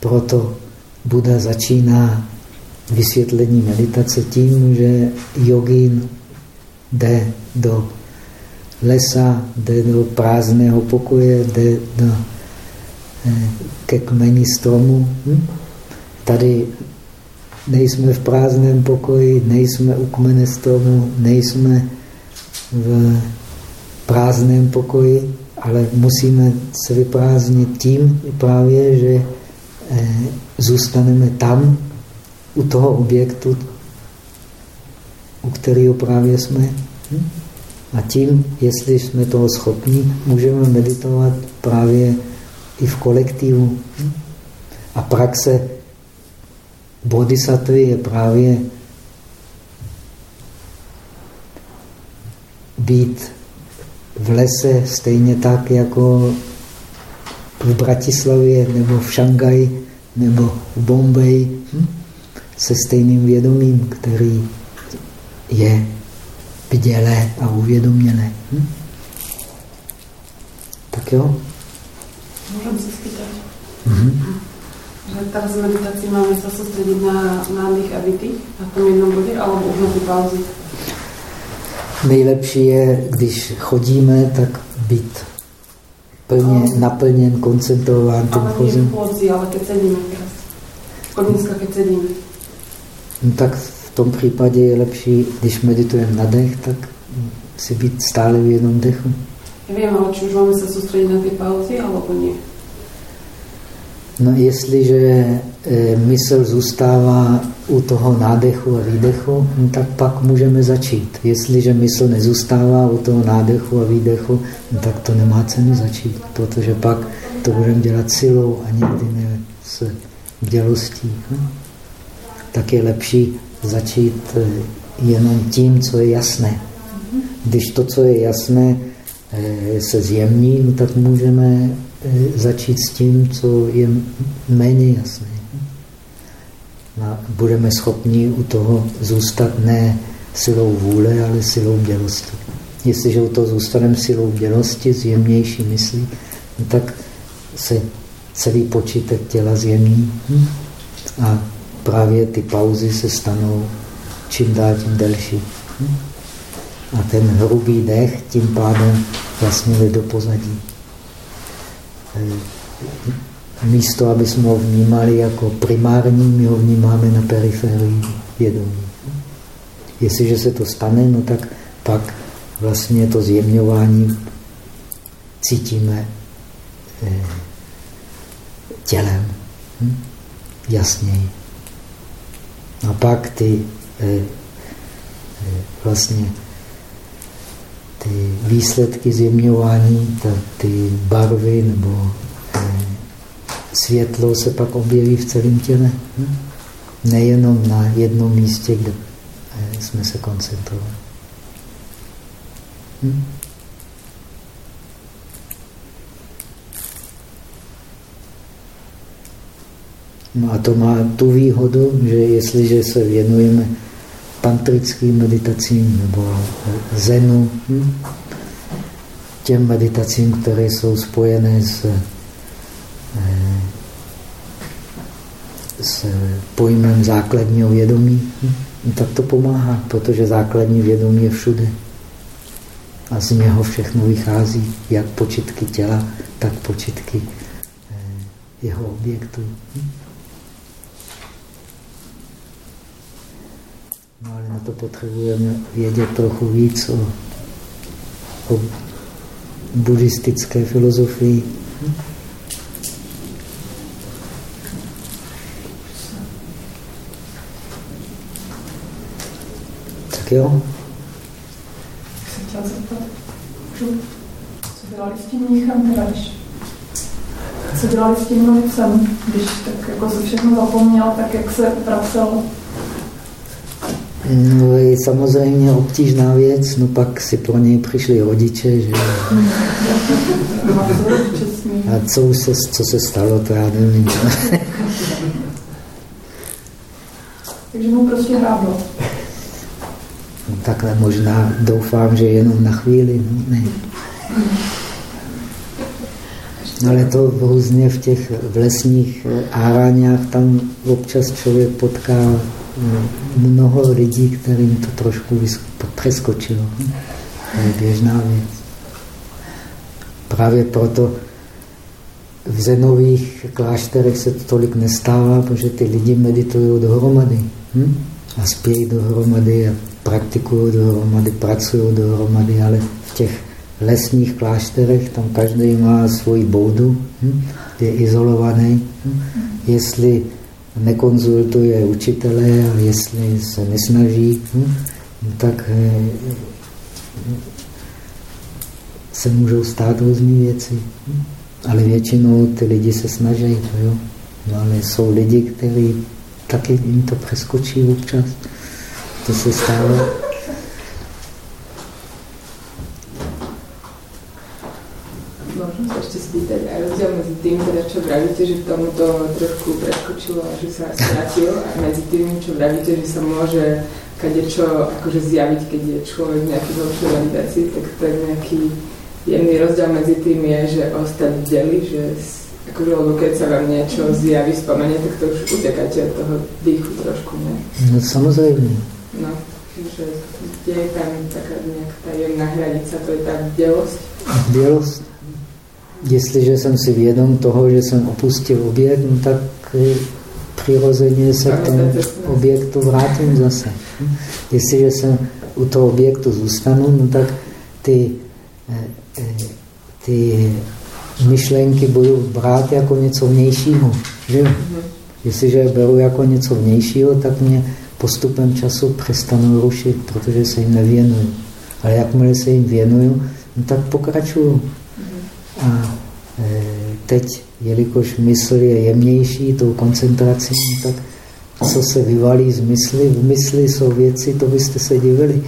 Proto Buda začíná vysvětlení meditace tím, že jogín jde do lesa, jde do prázdného pokoje, jde do, eh, ke kmeni stromu. Hm? Tady nejsme v prázdném pokoji, nejsme u kmene stromu, nejsme v prázdném pokoji, ale musíme se vyprázdnit tím právě, že eh, zůstaneme tam, u toho objektu, u kterého právě jsme. Hm? A tím, jestli jsme toho schopni, můžeme meditovat právě i v kolektivu. Hm? A praxe bodhisattvy je právě být v lese stejně tak, jako v Bratislavě, nebo v Šangaji, nebo v Bombeji. Hm? se stejným vědomím, který je vidělé a uvědomělé. Hm? Tak jo? Můžeme se spýtat. Mm-hmm. Že teraz v meditaci máme se soustředit na nádych a výdych na tom jednom bodě, alebo už na ty pauzy? Nejlepší je, když chodíme, tak být plně ale, naplněn, koncentrován tím chozem. V ale keď sedíme teraz. Od dneska, keď sedíme. No tak v tom případě je lepší, když meditujeme na dech, tak si být stále v jednom dechu. Vím, ale či už máme se soustředit na ty pauzy, alebo ne? No jestliže e, mysl zůstává u toho nádechu a výdechu, no tak pak můžeme začít. Jestliže mysl nezůstává u toho nádechu a výdechu, no tak to nemá cenu začít, protože pak to budeme dělat silou a nikdy ne s dělostí. Hm? tak je lepší začít eh, jenom tím, co je jasné. Když to, co je jasné, eh, se zjemní, no tak můžeme začít s tím, co je méně jasné. A budeme schopni u toho zůstat ne silou vůle, ale silou dělosti. Jestliže u toho zůstaneme silou dělosti, zjemnější myslí, no tak se celý počítek těla zjemní a právě ty pauzy se stanou čím dál tím delší. A ten hrubý dech tím pádem vlastně jde do pozadí. E, místo, aby jsme ho vnímali jako primární, my ho vnímáme na periferii vědomí. Jestliže se to stane, no tak pak vlastně to zjemňování cítíme e, tělem. Hm? Jasněji. A pak ty eh, eh, vlastně ty výsledky zjemňování, ty barvy nebo eh, světlo se pak objeví v celém těle. Hm? Nejenom na jednom místě, kde jsme se koncentrovali. Hm? No a to má tu výhodu, že jestliže se věnujeme tantrickým meditacím nebo zenu, hm, těm meditacím, které jsou spojené s, eh, s pojmem základního vědomí, hm, tak to pomáhá, protože základní vědomí je všude. A z něho všechno vychází, jak počitky těla, tak počitky eh, jeho objektů. Hm. No ale na to potřebujeme vědět trochu víc o, o buddhistické filozofii. Tak jo. Jsem co dělali s tím mnichem, když co dělali s tím novicem, když tak jako se všechno zapomněl, tak jak se vracel No, je samozřejmě obtížná věc, no pak si pro něj přišli rodiče, že... A co, se, co se stalo, to já nevím. Takže mu prostě hráblo. No, takhle možná doufám, že jenom na chvíli, no, ne. No, ale to různě v těch v lesních áráňách, tam občas člověk potká mnoho lidí, kterým to trošku přeskočilo. To je běžná věc. Právě proto v zenových klášterech se to tolik nestává, protože ty lidi meditují dohromady. Hm? A spějí dohromady a praktikují dohromady, pracují dohromady, ale v těch lesních klášterech tam každý má svoji boudu, hm? je izolovaný. Hm? Jestli nekonzultuje učitele a jestli se nesnaží, hm, tak eh, se můžou stát různé věci. Hm. Ale většinou ty lidi se snaží. Jo? No, ale jsou lidi, kteří taky jim to přeskočí občas. To se stává. spýtať aj tým, teda, čo vravíte, že tomuto trošku preskočilo a že sa stratil a medzi tým, čo vravíte, že sa môže kadečo akože zjaviť, keď je človek v nejakej hlbšej meditácii, tak to je nejaký jemný rozdiel medzi tým je, že ostať v deli, že akože, lebo keď sa vám niečo zjaví, spomenie, tak to už utekáte od toho dýchu trošku, ne? No samozrejme. No, že kde je tam taká nejaká tá jemná hranica, to je tá bdelosť? Bdělost jestliže jsem si vědom toho, že jsem opustil objekt, no tak přirozeně se k tomu objektu vrátím zase. Jestliže jsem u toho objektu zůstanu, no tak ty, eh, eh, ty myšlenky budu brát jako něco vnějšího. Že? Jestliže je beru jako něco vnějšího, tak mě postupem času přestanu rušit, protože se jim nevěnuju. Ale jakmile se jim věnuju, no tak pokračuju. A e, teď, jelikož mysl je jemnější tou koncentrací, tak co se vyvalí z mysli, v mysli jsou věci, to byste se divili.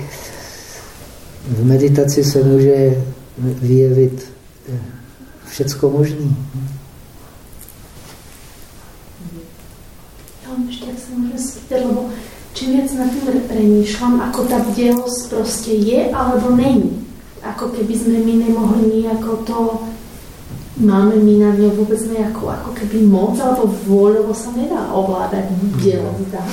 V meditaci se může vyjevit e, všecko možné. ešte ak sa môžem spýtať, lebo čím viac nad tým premýšľam, ako tá bdelosť proste je alebo není. Ako keby sme my nemohli nejako to máme my na ňo vôbec nejakú ako keby moc, alebo vôľovo sa nedá ovládať bdelosť, dá?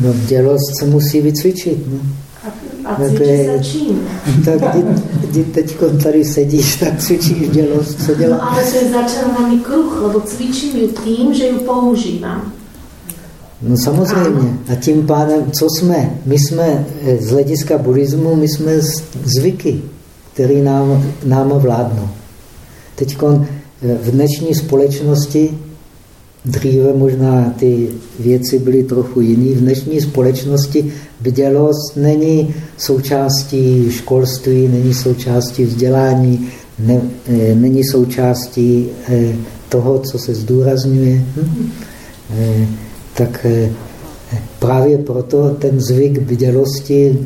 No bdělost se musí vycvičit. No. A, a no, cvičí se čím? [laughs] Tak kdy, kdy teď tady sedíš, tak cvičíš bdělost, co dělá? No ale to je začarovaný kruh, lebo cvičím ju tým, že ju používám. No samozřejmě. A tím pádem, co jsme? My jsme eh, z hlediska buddhismu, my jsme zvyky, které nám, nám vládnou. Teď v dnešní společnosti, dříve možná ty věci byly trochu jiné, v dnešní společnosti bdělost není součástí školství, není součástí vzdělání, ne, e, není součástí e, toho, co se zdůrazňuje. Hm? E, tak právě proto ten zvyk bdělosti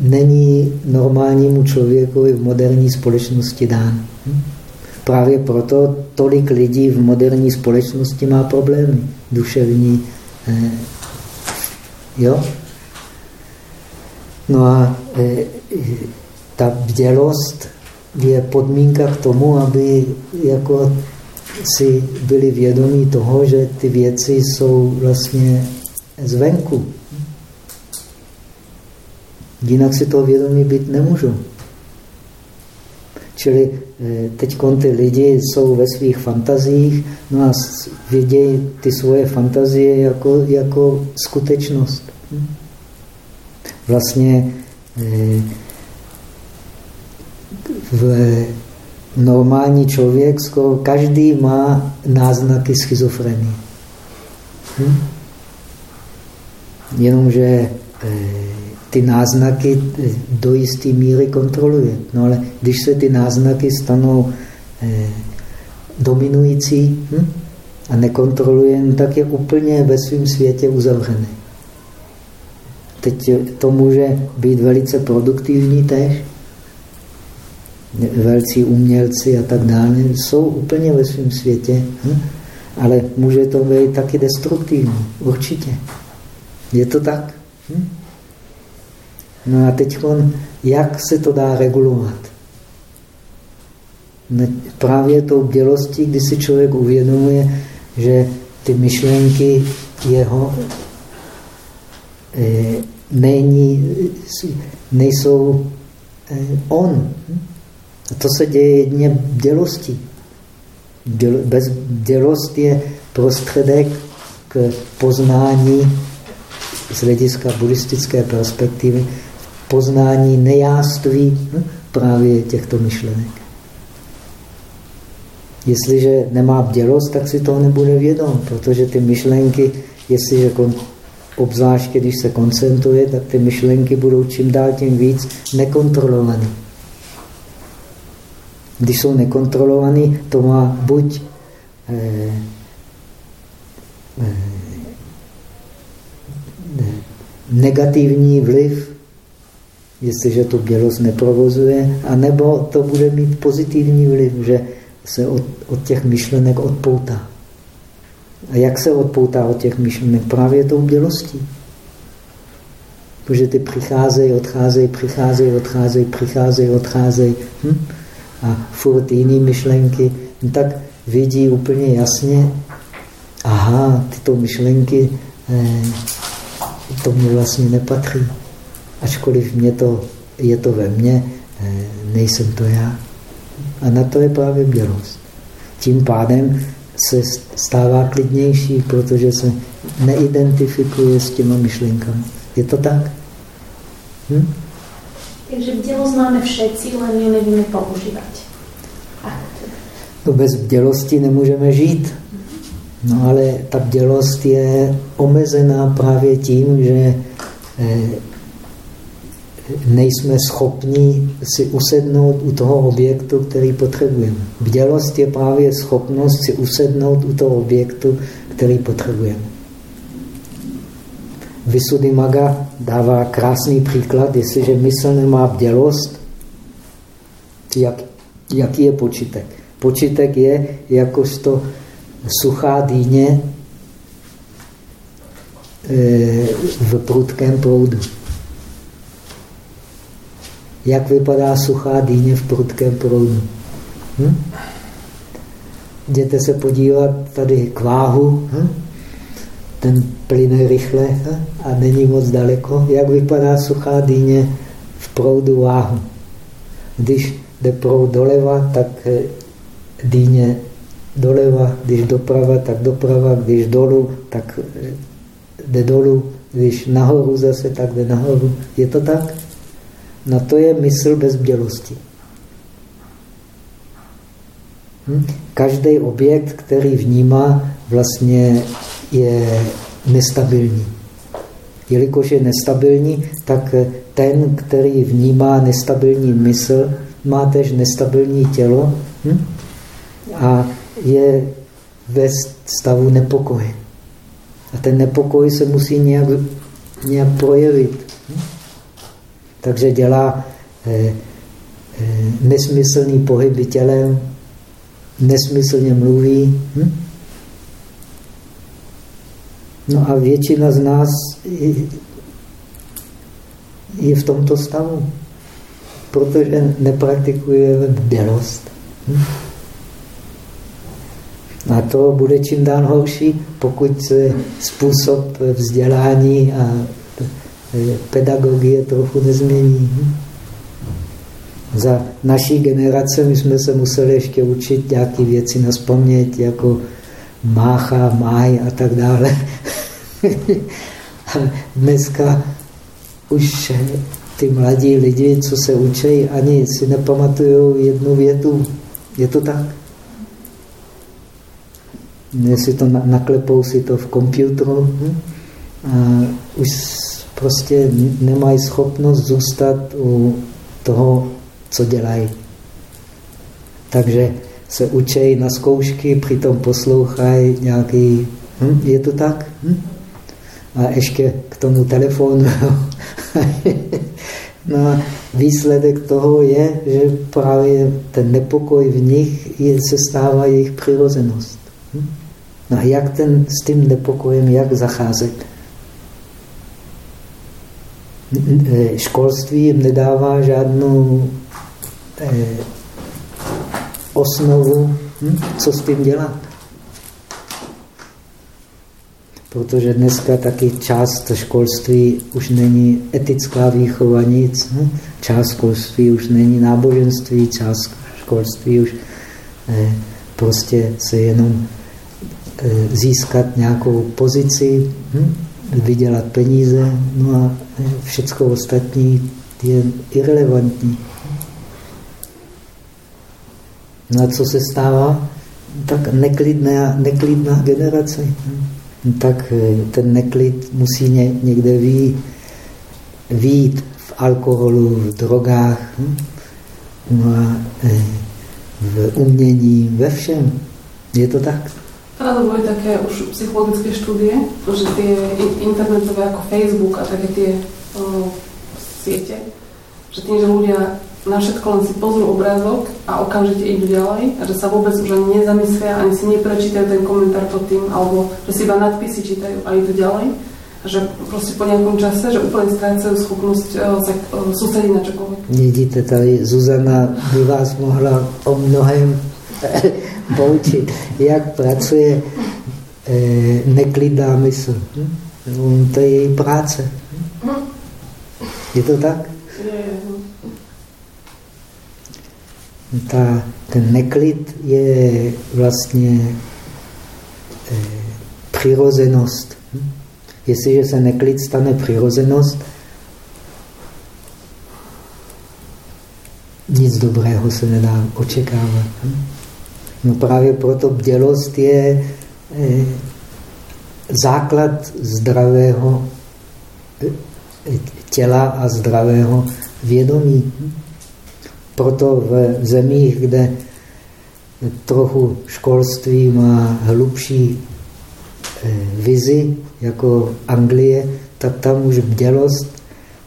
není normálnímu člověku v moderní společnosti dán. Hm? Právě proto tolik lidí v moderní společnosti má problémy duševní. Eh, jo? No a eh, ta bdělost je podmínka k tomu, aby jako si byli vědomí toho, že ty věci jsou vlastně zvenku. Jinak si to vědomí být nemůžou. Čili teď ty lidi jsou ve svých fantazích no a vidějí ty svoje fantazie jako, jako skutečnost. Vlastně eh, v normální člověk, každý má náznaky schizofrenie. Hm? Jenomže eh, ty náznaky do jisté míry kontroluje. No ale když se ty náznaky stanou eh, dominující hm? a nekontroluje, no tak je úplně ve svém světě uzavřený. Teď to může být velice produktivní tež. Velcí umělci a tak dále jsou úplně ve svém světě, hm? ale může to být taky destruktivní, určitě. Je to tak? Hm? No a teď jak se to dá regulovat? Právě tou bdělostí, kdy si člověk uvědomuje, že ty myšlenky jeho eh, není, nejsou eh, on. A to se děje jedině bdělostí. Bez bdělost je prostředek k poznání z hlediska buddhistické perspektivy poznání nejáství hm, právě těchto myšlenek. Jestliže nemá bdělost, tak si toho nebude vědom, protože ty myšlenky, jestliže obzvláště když se koncentruje, tak ty myšlenky budou čím dál tím víc nekontrolované. Když jsou nekontrolované, to má buď eh, eh, negativní vliv, jestliže tu bělost neprovozuje, anebo to bude mít pozitivní vliv, že se od, od těch myšlenek odpoutá. A jak se odpoutá od těch myšlenek? Právě tou bělostí. Protože ty přicházejí, odcházejí, přicházejí, odcházejí, přicházejí, odcházejí. Hm? A furt jiný myšlenky. No tak vidí úplně jasně, aha, tyto myšlenky eh, to mě vlastně nepatří. Ačkoliv mě to, je to ve mně, eh, nejsem to já. A na to je právě bělost. Tím pádem se stává klidnější, protože se neidentifikuje s těma myšlenkami. Je to tak? Hm? Takže bdělost máme všetci, len ji nevíme používat. No bez bdělosti nemůžeme žít. No ale ta bdělost je omezená právě tím, že eh, nejsme schopni si usednout u toho objektu, který potřebujeme. Bdělost je právě schopnost si usednout u toho objektu, který potřebujeme. Maga dává krásný příklad, jestliže mysl nemá bdělost, jak, jaký je počitek? Počitek je jakožto suchá dýně eh, v prudkém proudu. Jak vypadá suchá dýně v prudkém proudu? Hm? Jděte se podívat tady k váhu. Hm? Ten plyne rychle hm? a není moc daleko. Jak vypadá suchá dýně v proudu váhu? Když jde proud doleva, tak eh, dýně doleva, když doprava, tak doprava, když dolů, tak eh, jde dolů, když nahoru zase, tak jde nahoru. Je to tak? Na to je mysl bez bdělosti. Hm? Každý objekt, který vnímá, vlastně je nestabilní. Jelikož je nestabilní, tak ten, který vnímá nestabilní mysl, má tež nestabilní tělo hm? a je ve stavu nepokoje. A ten nepokoj se musí nějak, nějak projevit. Takže dělá eh, eh, nesmyslný pohyby tělem, nesmyslně mluví. Hm? No a většina z nás je v tomto stavu, protože nepraktikuje bělost. Hm? A to bude čím dál horší, pokud se způsob vzdělání a pedagogie trochu nezmění. Za naší generace my jsme se museli ještě učit nějaké věci na vzpomnět, jako mácha, máj a tak dále. a dneska už ty mladí lidi, co se učí, ani si nepamatují jednu větu. Je to tak? Jestli to naklepou si to v počítači, hm? a už prostě nemají schopnost zůstat u toho, co dělají. Takže se učí na zkoušky, přitom poslouchají nějaký... Hm? Je to tak? Hm? A ještě k tomu telefonu. [laughs] no a výsledek toho je, že právě ten nepokoj v nich je, se stává jejich přirozenost. Hm? No a jak ten, s tím nepokojem, jak zacházet? Školství jim nedává žádnou eh, osnovu, hm? co s tím dělat. Protože dneska taky část školství už není etická výchova, nic. Hm? Část školství už není náboženství, část školství už eh, prostě se jenom eh, získat nějakou pozici, hm? Vydělat peníze, no a všecko ostatní je irrelevantní. No a co se stává? Tak neklidná, neklidná generace. Tak eh, ten neklid musí někde výjít v alkoholu, v drogách, hm? no a eh, v umění, ve všem. Je to tak? Boli také už psychologické štúdie, že tie internetové ako Facebook a také tie o, siete, že tým, že ľudia na všetko len si pozrú obrázok a okamžite idú ďalej a že sa vôbec už ani nezamyslia, ani si neprečítajú ten komentár pod tým, alebo že si iba nadpisy čítajú a idú ďalej. A že prostě po nějakém čase, že úplně ztrácají schopnost uh, se uh, soustředit na čokoliv. Vidíte, tady Zuzana by vás mohla o mnohem poučit, jak pracuje eh, neklidná mysl. Hm? To je její práce. Hm? Je to tak? ta, ten neklid je vlastně eh, přirozenost. Hm? Jestliže se neklid stane přirozenost, nic dobrého se nedá očekávat. Hm? No právě proto bdělost je eh, základ zdravého eh, těla a zdravého vědomí. Proto v zemích, kde trochu školství má hlubší eh, vizi, jako Anglie, tak tam už bdělost,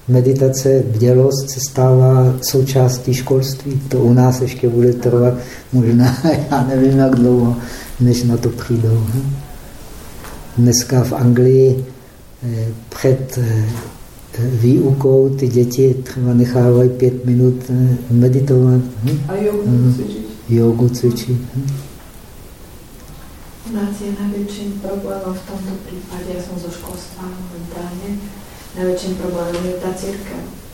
meditace, bdělost se stává součástí školství. To u nás ještě bude trvat možná, [laughs] já nevím, jak dlouho, než na to přijdou. Dneska v Anglii eh, před eh, výukou ty děti třeba nechávají pět minut eh, meditovat. Hm? A jogu hm? cvičit. Jogu cvičit. Hm? U nás je najväčším problémom v tomto prípade, ja som zo školstva momentálne, najväčším problémom je tá církev.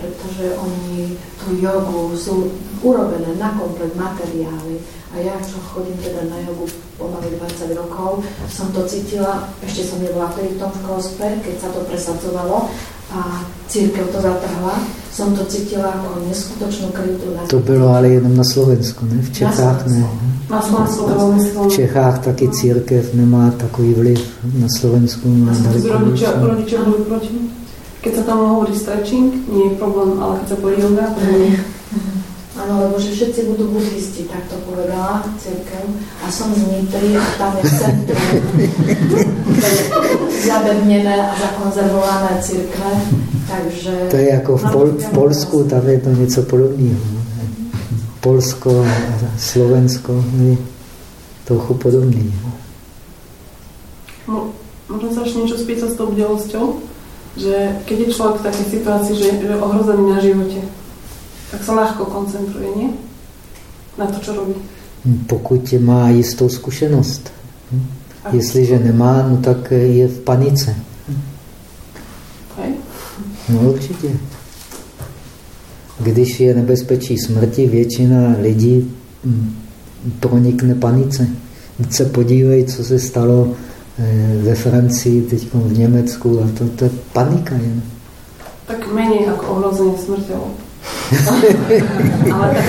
Pretože oni tú jogu sú urobené na komplet materiály. A ja, čo chodím teda na jogu pomaly 20 rokov, som to cítila, ešte som nebola vtedy v tom školstve, keď sa to presadzovalo, a církev to zatrhla, som to cítila jako neskutočnou krytu. To bylo ale jenom na Slovensku, ne? V Čechách ne. Na Slovensku, v Čechách taky církev nemá takový vliv. Na Slovensku má daleko rodiče, rodiče byli proti. Keď sa tam hovorí stretching, nie je problém, ale keď sa povie yoga, to nie. Áno, lebo že všetci budú buddhisti, tak to povedala církev. A som z Nitry a tam je centrum zabevněné a zakonzervované církve. Takže... To je jako v, Pol v Polsku, tam je to něco podobného. Polsko a Slovensko je trochu podobný. Možno sa ešte niečo spýtať s tou bdelosťou, že keď je človek v takej situácii, že je ohrozený na živote, tak se ľahko koncentruje, nie? Na to, co robí. Pokud má jistou zkušenost. Jestliže nemá, no tak je v panice. Okay. No určitě. Když je nebezpečí smrti, většina lidí hm, pronikne panice. Teď se podívej, co se stalo eh, ve Francii, teď v Německu a to, to je panika jen. Tak méně jako ohrozeně smrtělo. [laughs] Ale tak,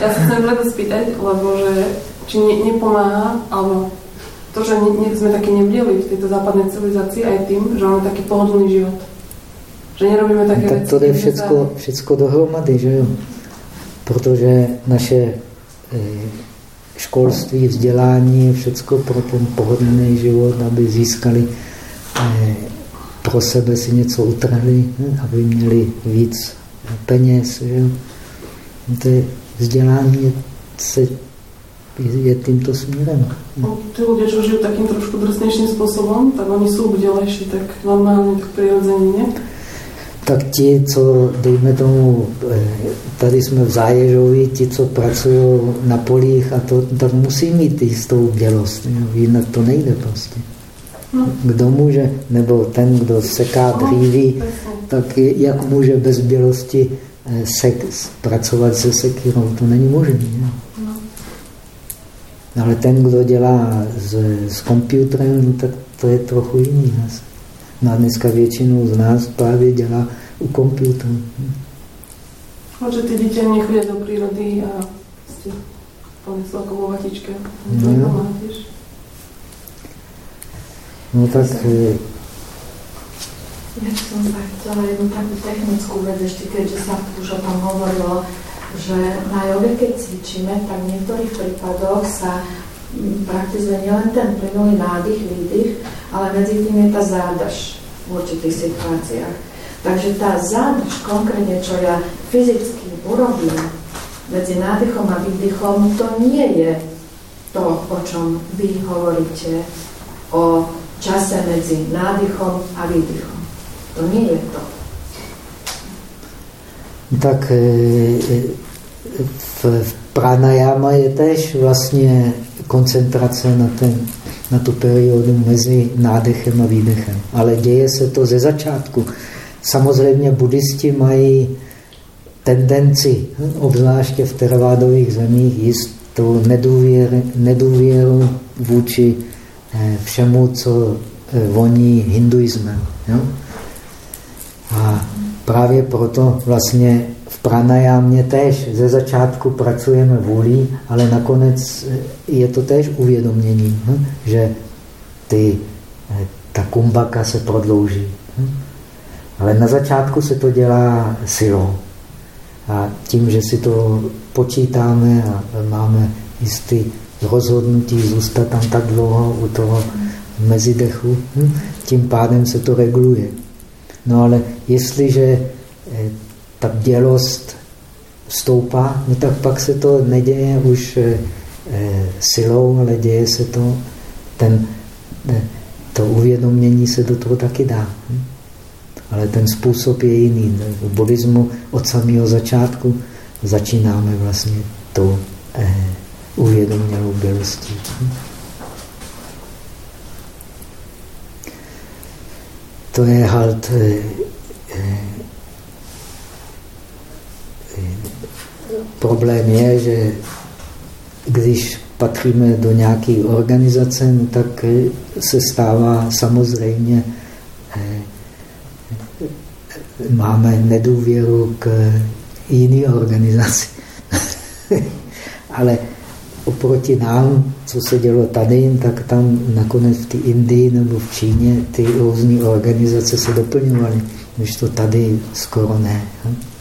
ja sa chcem preto spýtať, lebo že či ne, nepomáha, alebo to, že ne, ne, sme takí nebdeli v tejto západnej civilizácii aj tým, že máme taký pohodlný život. Že nerobíme také no, tak to jde všecko, všecko dohromady, že jo? Protože naše eh, školství, vzdělání všecko pro ten pohodlný život, aby získali eh, pro sebe si něco utrhli, hm, aby měli víc peněz. Že? To je vzdělání se je tímto směrem. No, ty lidé, čo žijú takým trošku drsnejším spôsobom, tak oni sú bdelejší, tak normálně, tak prirodzení, ne? Tak ti, co, dejme tomu, eh, tady jsme v Záježovi, ti, co pracují na polích, a to, tak musí mít jistou bdělost, jinak to nejde prostě. No. Kdo může, nebo ten, kdo seká dříví, tak jak může bez bělosti eh, sek, pracovat se sekirou? To není možné. No. Ale ten, kdo dělá s, s počítačem, no, tak to je trochu jiný. No a dneska většinu z nás právě dělá u počítačů. Že ty děti nechodí do přírody a prostě ponesla jako vo vatičke. No, no tak... Ja som sa chcela jednu takú technickú vec ešte, keďže sa už o tom hovorilo, že na joge, keď cvičíme, tak v niektorých prípadoch sa mm, praktizuje nielen ten plynulý nádych, výdych, ale medzi tým je tá zádrž v určitých situáciách. Takže tá zádrž, konkrétne, čo ja fyzicky urobím medzi nádychom a výdychom, to nie je to, o čom vy hovoríte, o čase medzi nádychom a výdychom. To nie je to. Tak e, e, v, v pranayama je tež vlastně koncentrace na, ten, na tu periodu mezi nádechem a výdechem. Ale děje se to ze začátku. Samozřejmě buddhisti mají tendenci, obzvláště v teravádových zemích, jistou nedůvěru, nedůvěru vůči e, všemu, co voní hinduismem. Jo? A právě proto vlastně pranajámě též ze začátku pracujeme vůlí, ale nakonec je to též uvědomění, hm, že ty, eh, ta kumbaka se prodlouží. Hm. Ale na začátku se to dělá silou. A tím, že si to počítáme a máme jistý rozhodnutí zůstat tam tak dlouho u toho mezidechu, hm, tím pádem se to reguluje. No ale jestliže eh, ta bdělost stoupá, no tak pak se to neděje už eh, eh, silou, ale děje se to, ten, to uvědomění se do toho taky dá. Hm? Ale ten způsob je jiný. V buddhismu od samého začátku začínáme vlastně tou eh, uvědomělou bělostí. Hm? to je halt eh, eh, problém je, že když patříme do nějaké organizace, no tak eh, se stává samozřejmě, máme nedůvěru k jiné organizaci. [laughs] Ale oproti nám, co se dělo tady, tak tam nakonec v té Indii nebo v Číně ty různé organizace se doplňovaly, když to tady skoro ne. Hm?